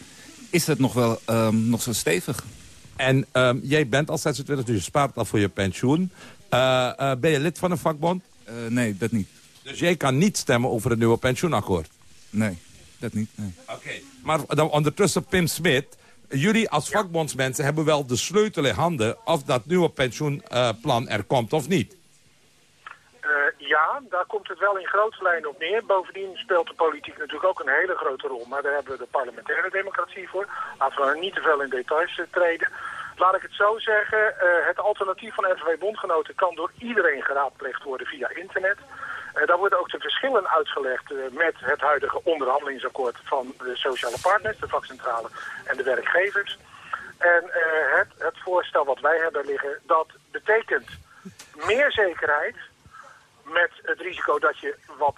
is dat nog wel um, nog zo stevig. En um, jij bent al 26, dus je spaart al voor je pensioen. Uh, uh, ben je lid van een vakbond? nee, dat niet. Dus jij kan niet stemmen over het nieuwe pensioenakkoord? Nee, dat niet. Nee. Oké, okay. maar dan ondertussen Pim Smit jullie als vakbondsmensen hebben wel de sleutel in handen... of dat nieuwe pensioenplan er komt of niet. Uh, ja, daar komt het wel in grote lijnen op neer. Bovendien speelt de politiek natuurlijk ook een hele grote rol. Maar daar hebben we de parlementaire democratie voor. Laten we niet te veel in details uh, treden. Laat ik het zo zeggen, uh, het alternatief van RVW Bondgenoten kan door iedereen geraadpleegd worden via internet. Uh, daar worden ook de verschillen uitgelegd uh, met het huidige onderhandelingsakkoord van de sociale partners, de vakcentrale en de werkgevers. En uh, het, het voorstel wat wij hebben liggen, dat betekent meer zekerheid met het risico dat je wat,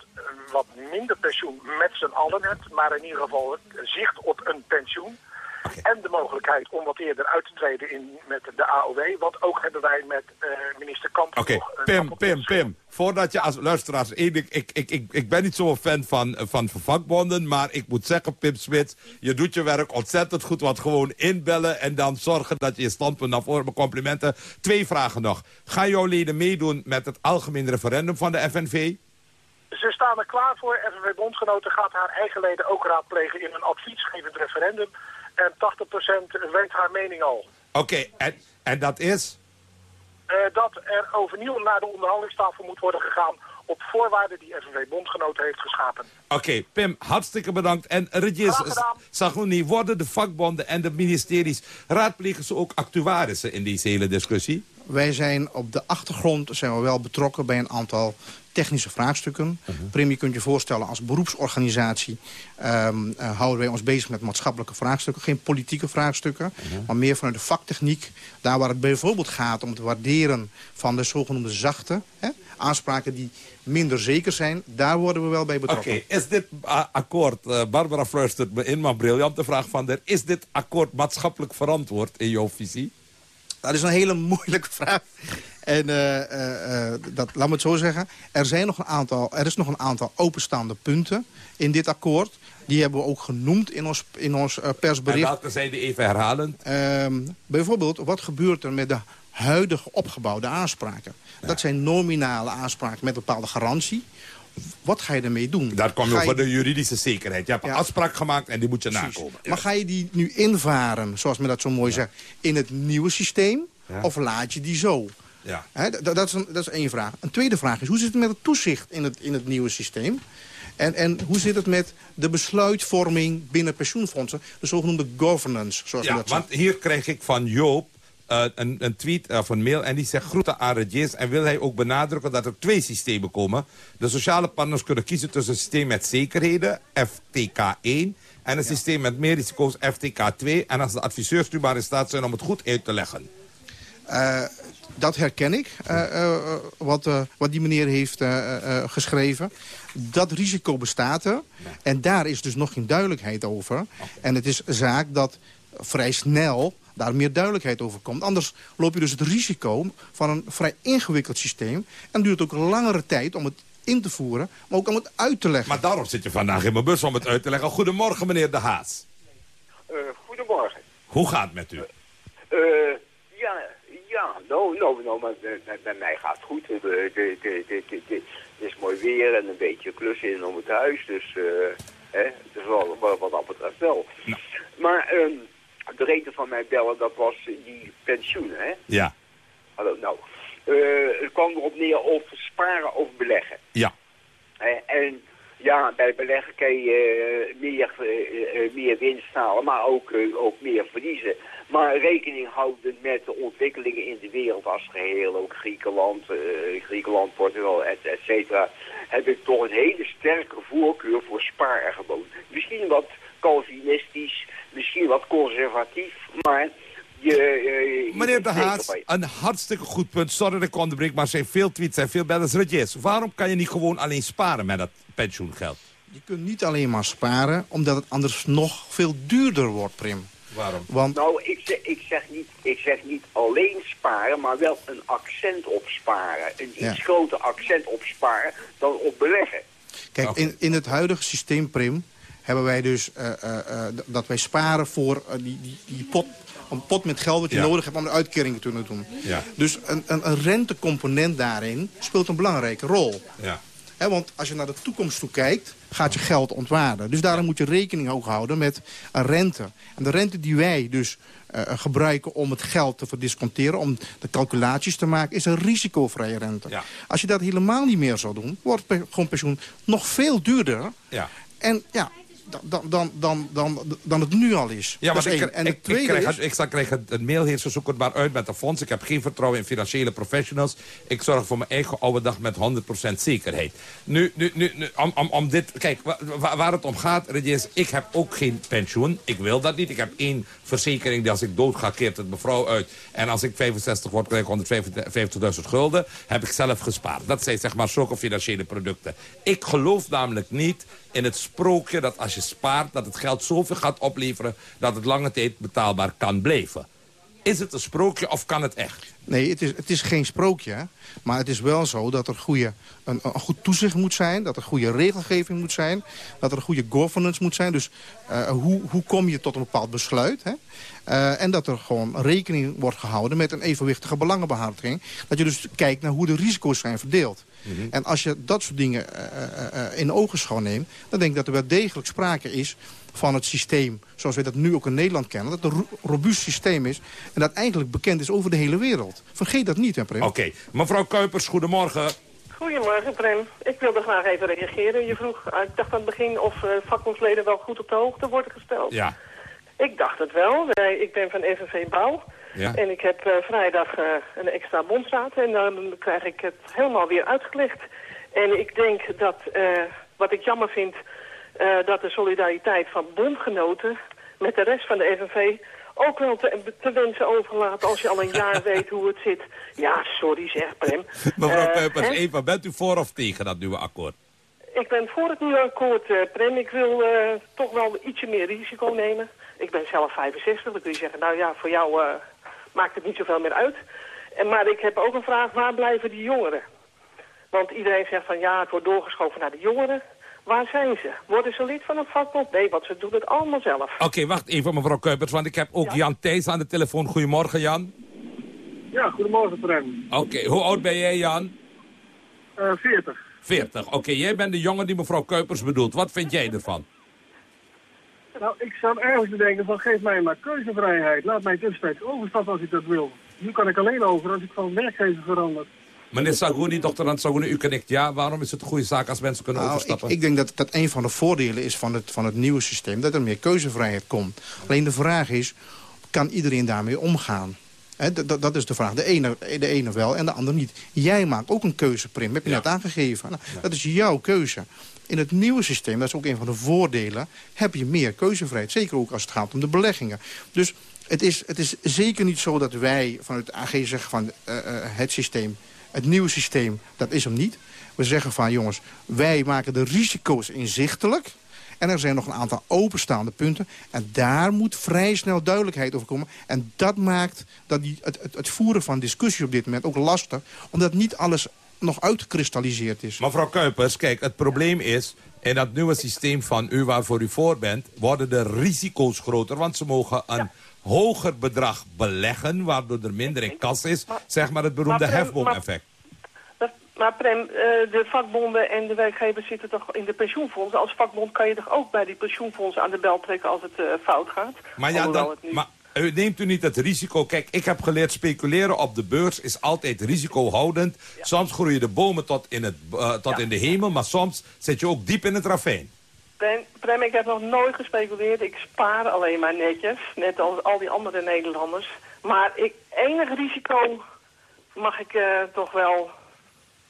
wat minder pensioen met z'n allen hebt, maar in ieder geval zicht op een pensioen. En de mogelijkheid om wat eerder uit te treden in, met de AOW. Want ook hebben wij met uh, minister Kamp... Oké, okay. Pim, Pim, Pim. Voordat je als luisteraars... Ik, ik, ik, ik, ik ben niet zo'n fan van, van vakbonden. Maar ik moet zeggen, Pim Smits... Je doet je werk ontzettend goed. Want gewoon inbellen en dan zorgen dat je je standpunt naar voren... Complimenten. Twee vragen nog. Gaan jouw leden meedoen met het algemeen referendum van de FNV? Ze staan er klaar voor. FNV Bondgenoten gaat haar eigen leden ook raadplegen in een adviesgevend referendum. En 80% weet haar mening al. Oké, okay, en, en dat is? Uh, dat er overnieuw naar de onderhandelingstafel moet worden gegaan op voorwaarden die FNV Bondgenoten heeft geschapen. Oké, okay, Pim, hartstikke bedankt. En Regis, Saguni, worden de vakbonden en de ministeries... raadplegen ze ook actuarissen in deze hele discussie? Wij zijn op de achtergrond zijn we wel betrokken bij een aantal technische vraagstukken. Uh -huh. Prim, je kunt je voorstellen, als beroepsorganisatie um, uh, houden wij ons bezig met maatschappelijke vraagstukken. Geen politieke vraagstukken, uh -huh. maar meer vanuit de vaktechniek. Daar waar het bijvoorbeeld gaat om het waarderen van de zogenoemde zachte hè, aanspraken die minder zeker zijn. Daar worden we wel bij betrokken. Oké, okay. is dit uh, akkoord, uh, Barbara fluistert me in, maar briljante vraag van der. Is dit akkoord maatschappelijk verantwoord in jouw visie? Dat is een hele moeilijke vraag. En uh, uh, dat, laat me het zo zeggen. Er, zijn nog een aantal, er is nog een aantal openstaande punten in dit akkoord. Die hebben we ook genoemd in ons, in ons uh, persbericht. En welke zijn die even herhalend? Um, bijvoorbeeld, wat gebeurt er met de huidige opgebouwde aanspraken? Ja. Dat zijn nominale aanspraken met bepaalde garantie. Wat ga je ermee doen? Daar kom je over de juridische zekerheid. Je hebt ja. een afspraak gemaakt en die moet je Precies. nakomen. Maar ga je die nu invaren, zoals men dat zo mooi ja. zegt, in het nieuwe systeem? Of laat je die zo? Ja. He, dat, dat, is een, dat is één vraag. Een tweede vraag is, hoe zit het met het toezicht in het, in het nieuwe systeem? En, en hoe zit het met de besluitvorming binnen pensioenfondsen? De zogenoemde governance, zoals ja, dat want hier krijg ik van Joop uh, een, een, tweet of uh, een mail en die zegt groeten aan Regis. En wil hij ook benadrukken dat er twee systemen komen. De sociale partners kunnen kiezen tussen een systeem met zekerheden, FTK1... en een ja. systeem met meer risico's, FTK2. En als de adviseurs nu maar in staat zijn om het goed uit te leggen. Uh, dat herken ik, uh, uh, wat, wat die meneer heeft geschreven. Dat risico bestaat er. En daar is dus nog geen duidelijkheid over. En het is zaak dat vrij snel daar meer duidelijkheid over komt. Anders loop je dus het risico van een vrij ingewikkeld systeem. En duurt het ook langere tijd om het in te voeren, maar ook om het uit te leggen. Maar daarom zit je vandaag in mijn bus om het uit te leggen. Goedemorgen, meneer De Haas. goedemorgen. Hoe gaat het met u? ja, ja, nou, nou, nou maar bij mij gaat het goed. Het is mooi weer en een beetje klussen in om het huis. Dus uh, hè, het is wel, wat, wat dat betreft wel. Nou. Maar um, de reden van mijn bellen, dat was die pensioenen, hè? Ja. Hallo, nou. Uh, het kwam erop neer of sparen of beleggen. Ja. Uh, en Ja, bij beleggen kan je eh, meer, eh, eh, meer winst halen, maar ook, eh, ook meer verliezen. Maar rekening houden met de ontwikkelingen in de wereld als geheel, ook Griekenland, eh, Griekenland, Portugal, et, et cetera, heb ik toch een hele sterke voorkeur voor spaaraangeboden. Misschien wat Calvinistisch, misschien wat conservatief, maar je... eh, je Meneer De Haas, een hartstikke goed punt. Sorry dat ik onderbreek, maar er zijn veel tweets en veel bellers. Regis, waarom kan je niet gewoon alleen sparen met dat pensioengeld? Je kunt niet alleen maar sparen, omdat het anders nog veel duurder wordt, Prim. Waarom? Want Nou, ik zeg, ik, zeg niet, ik zeg niet alleen sparen, maar wel een accent op sparen. Een iets Ja. groter accent op sparen dan op beleggen. Kijk, in, in het huidige systeem, Prim, hebben wij dus eh, eh, eh, dat wij sparen voor die, die, die pot, een pot met geld wat je Ja. nodig hebt om de uitkeringen te kunnen doen. Ja. Dus een, een, een rentecomponent daarin speelt een belangrijke rol. Ja. Want als je naar de toekomst toe kijkt, gaat je geld ontwaarden. Dus daarom moet je rekening ook houden met een rente. En de rente die wij dus gebruiken om het geld te verdisconteren... om de calculaties te maken, is een risicovrije rente. Ja. Als je dat helemaal niet meer zou doen, wordt gewoon pensioen nog veel duurder. Ja. En ja, dan, dan, dan, dan, dan het nu al is. Ja, maar is ik, één. En ik, het ik, tweede is... ik zal krijgen een mail hier, ze zoeken het maar uit met de fonds. Ik heb geen vertrouwen in financiële professionals. Ik zorg voor mijn eigen oude dag met 100% zekerheid. Nu, nu, nu, nu om, om, om dit... Kijk, wa- wa- waar het om gaat, Regis, ik heb ook geen pensioen. Ik wil dat niet. Ik heb één verzekering die als ik dood ga, keert het mevrouw uit. En als ik 65 word, krijg ik 150.000 gulden. Heb ik zelf gespaard. Dat zijn zeg maar zulke financiële producten. Ik geloof namelijk niet in het sprookje dat als je spaart... dat het geld zoveel gaat opleveren dat het lange tijd betaalbaar kan blijven. Is het een sprookje of kan het echt? Nee, het is, het is geen sprookje. Maar het is wel zo dat er goede, een, een goed toezicht moet zijn. Dat er goede regelgeving moet zijn. Dat er goede governance moet zijn. Dus eh, hoe, hoe kom je tot een bepaald besluit? Hè? Eh, en dat er gewoon rekening wordt gehouden met een evenwichtige belangenbehartiging. Dat je dus kijkt naar hoe de risico's zijn verdeeld. En als je dat soort dingen eh, eh, eh, in ogenschouw neemt... dan denk ik dat er wel degelijk sprake is van het systeem... zoals we dat nu ook in Nederland kennen. Dat het een ro- robuust systeem is. En dat eigenlijk bekend is over de hele wereld. Vergeet dat niet, hè, Prim? Oké, mevrouw Kuipers, goedemorgen. Goedemorgen, Prem. Ik wilde graag even reageren. Je vroeg, eh, ik dacht aan het begin of eh, vakbondsleden wel goed op de hoogte worden gesteld. Ja. Ik dacht het wel. Wij- ik ben van FNV Bouw. Ja. En ik heb eh, vrijdag eh, een extra bondsraad. En dan krijg ik het helemaal weer uitgelegd. En ik denk dat, eh, wat ik jammer vind, dat de solidariteit van bondgenoten met de rest van de FNV ook wel te, te wensen overlaat als je al een jaar weet hoe het zit. Ja, sorry zeg, Prem. Mevrouw Kuipers, hè? even, bent u voor of tegen dat nieuwe akkoord? Ik ben voor het nieuwe akkoord, Prem. Ik wil toch wel ietsje meer risico nemen. Ik ben zelf 65, dan kun je zeggen, nou ja, voor jou maakt het niet zoveel meer uit. En, maar ik heb ook een vraag, waar blijven die jongeren? Want iedereen zegt van ja, het wordt doorgeschoven naar de jongeren. Waar zijn ze? Worden ze lid van een vakbond? Nee, want ze doen het allemaal zelf. Oké, wacht even mevrouw Kuipers, want ik heb ook Jan Thijs aan de telefoon. Goedemorgen Jan. Ja, goedemorgen Prem. Oké, hoe oud ben jij Jan? Eh 40. 40. Oké, jij bent de jongen die mevrouw Kuipers bedoelt. Wat vind jij ervan? Nou, ik zat ergens te denken van geef mij maar keuzevrijheid. Laat mij tussentijds overstappen als ik dat wil. Nu kan ik alleen over als ik van werkgever verander. Meneer Sagouni, dokter Sagouni, u knikt ja. Waarom is het een goede zaak als mensen kunnen Nou, overstappen? ik denk dat dat een van de voordelen is van het, van het nieuwe systeem. Dat er meer keuzevrijheid komt. Alleen de vraag is, kan iedereen daarmee omgaan? Hè, dat- is de vraag. De ene, de ene wel en de ander niet. Jij maakt ook een keuze, Prim. Heb je net aangegeven. Nou, Dat is jouw keuze. In het nieuwe systeem, dat is ook een van de voordelen... heb je meer keuzevrijheid. Zeker ook als het gaat om de beleggingen. Dus het is, het is zeker niet zo dat wij vanuit de AG zeggen van eh, eh, het systeem... het nieuwe systeem, dat is hem niet. We zeggen van jongens, wij maken de risico's inzichtelijk... En er zijn nog een aantal openstaande punten. En daar moet vrij snel duidelijkheid over komen. En dat maakt dat die, het, het, het voeren van discussie op dit moment ook lastig. Omdat niet alles nog uitgekristalliseerd is. Mevrouw Kuipers, kijk, het probleem is... in dat nieuwe systeem van u waarvoor u voor bent... worden de risico's groter, want ze mogen een hoger bedrag beleggen... waardoor er minder in kas is. Zeg maar het beroemde hefboom-effect. Maar Prem, eh, de vakbonden en de werkgevers zitten toch in de pensioenfondsen. Als vakbond kan je toch ook bij die pensioenfondsen aan de bel trekken als het eh, fout gaat? Maar ja, dan, het nu- maar, u neemt u niet het risico... Kijk, ik heb geleerd speculeren op de beurs is altijd risicohoudend. Soms groeien de bomen tot in, het, uh, tot in de hemel, maar soms zit je ook diep in het ravijn. Prem, Prem, ik heb nog nooit gespeculeerd. Ik spaar alleen maar netjes, net als al die andere Nederlanders. Maar ik, enig risico mag ik uh, toch wel,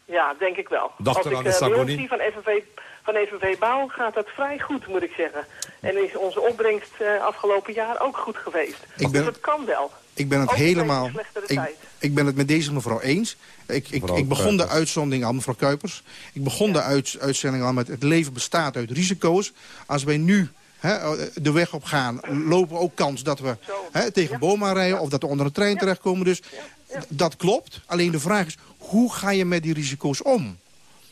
ja, denk ik wel. Dochter als ik uh, van FNV, van FNV Bouw gaat dat vrij goed, moet ik zeggen. En is onze opbrengst uh, afgelopen jaar ook goed geweest. Ik ben, dus dat kan wel. Ik ben het ook helemaal... Ik, ik, ben het met deze mevrouw eens. Ik, ik, ik begon de uitzondering al, mevrouw Kuipers. Ik begon ja. de uit, uitzending al met het leven bestaat uit risico's. Als wij nu de weg op gaan, lopen we ook kans dat we he, tegen bomen rijden... of dat we onder een trein terechtkomen. Dus dat klopt. Alleen de vraag is, hoe ga je met die risico's om?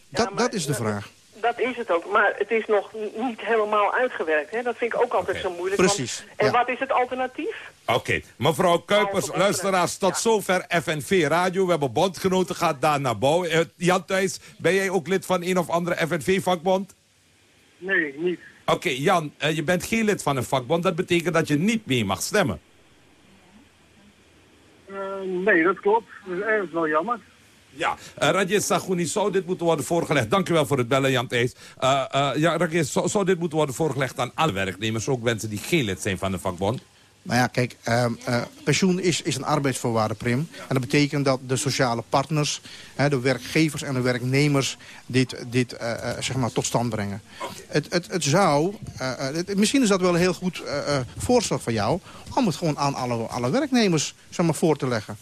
Dat, maar, dat is de vraag. Dat is het ook, maar het is nog niet helemaal uitgewerkt. Hè? Dat vind ik ook altijd okay. zo moeilijk. Precies. Want, en ja. wat is het alternatief? Oké, okay. mevrouw Kuipers, luisteraars, tot ja. zover FNV Radio. We hebben bondgenoten gehad daar naar bouw. Uh, Jan Thijs, ben jij ook lid van een of andere FNV-vakbond? Nee, niet. Oké, okay, Jan, uh, je bent geen lid van een vakbond. Dat betekent dat je niet mee mag stemmen. Uh, nee, dat klopt. Dat is ergens wel jammer. Ja, uh, Rajesh Sagouni, zou dit moeten worden voorgelegd? Dank u wel voor het bellen, Jan Thees. Uh, uh, ja, Rajesh, zou, zou dit moeten worden voorgelegd aan alle werknemers, ook mensen die geen lid zijn van de vakbond? Nou ja, kijk, uh, uh, pensioen is, is een arbeidsvoorwaarde, Prim. En dat betekent dat de sociale partners, hè, de werkgevers en de werknemers... dit, dit uh, zeg maar tot stand brengen. Het, het, het zou, misschien is dat wel een heel goed voorstel van jou... om het gewoon aan alle, alle werknemers zeg maar, voor te leggen.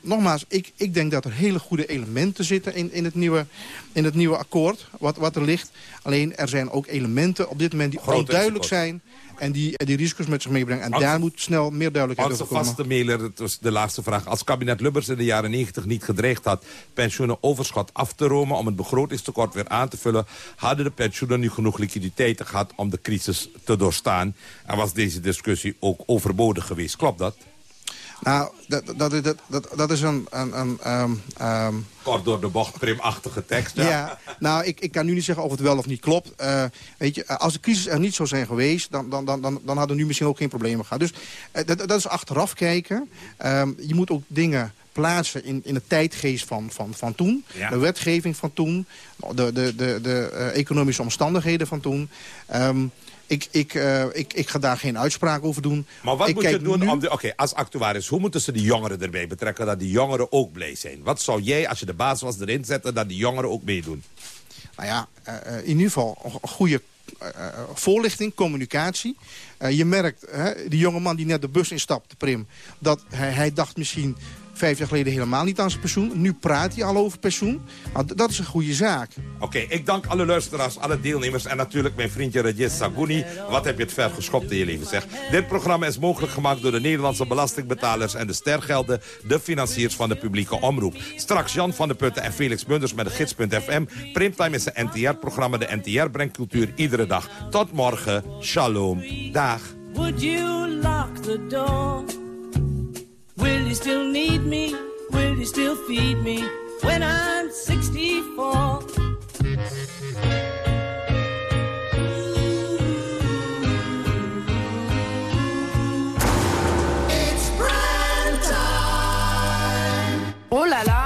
nogmaals, ik, ik denk dat er hele goede elementen zitten in, in, het, nieuwe, in het nieuwe akkoord... Wat, wat er ligt. Alleen, er zijn ook elementen op dit moment die onduidelijk zijn... En die, die risico's met zich meebrengen. En als, daar moet snel meer duidelijkheid over komen. Onze vaste mailer, het was de laatste vraag. Als kabinet Lubbers in de jaren 90 niet gedreigd had... pensioenen overschot af te romen om het begrotingstekort weer aan te vullen... hadden de pensioenen nu genoeg liquiditeit gehad om de crisis te doorstaan. En was deze discussie ook overbodig geweest. Klopt dat? Nou, dat, dat, dat, dat, dat is een... een, een um, um... Kort door de bocht, primachtige tekst. Ja, ja nou, ik, ik kan nu niet zeggen of het wel of niet klopt. Uh, weet je, als de crisis er niet zou zijn geweest... dan, dan, dan, dan, dan hadden we nu misschien ook geen problemen gehad. Dus uh, dat, dat is achteraf kijken. Um, je moet ook dingen plaatsen in, in de tijdgeest van, van, van toen. Ja. De wetgeving van toen. De, de, de, de uh, economische omstandigheden van toen. Um, ik, ik, uh, ik, ik ga daar geen uitspraak over doen. Maar wat ik moet je doen nu... om de... Oké, okay, als actuaris, hoe moeten ze die jongeren erbij betrekken... dat die jongeren ook blij zijn? Wat zou jij, als je de baas was, erin zetten... dat die jongeren ook meedoen? Nou ja, uh, in ieder geval een goede uh, voorlichting, communicatie. Je merkt, die jonge man die net de bus instapt, Prim... dat hij, hij dacht misschien vijf jaar geleden helemaal niet aan zijn pensioen. Nu praat hij al over pensioen. Nou, dat is een goede zaak. Oké, okay, ik dank alle luisteraars, alle deelnemers... en natuurlijk mijn vriendje Rajesh Sagouni. Wat heb je het ver geschopt in je leven, zeg. Dit programma is mogelijk gemaakt door de Nederlandse belastingbetalers... en de stergelden, de financiers van de publieke omroep. Straks Jan van der Putten en Felix Munders met de gids.fm. Primtime is een NTR-programma. De NTR brengt cultuur iedere dag. Tot morgen. Shalom. Dag. Would you lock the door? Will you still need me? Will you still feed me when I'm 64? It's brand time. Oh la la.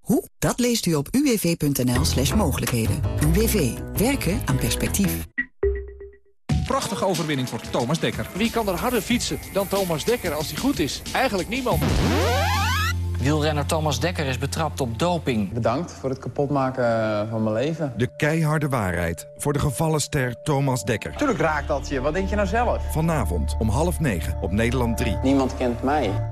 Hoe? Dat leest u op uwv.nl slash mogelijkheden. UWV. Werken aan perspectief. Prachtige overwinning voor Thomas Dekker. Wie kan er harder fietsen dan Thomas Dekker als hij goed is? Eigenlijk niemand. Wielrenner Thomas Dekker is betrapt op doping. Bedankt voor het kapotmaken van mijn leven. De keiharde waarheid voor de gevallen ster Thomas Dekker. Tuurlijk raakt dat je. Wat denk je nou zelf? Vanavond om half negen op Nederland 3. Niemand kent mij.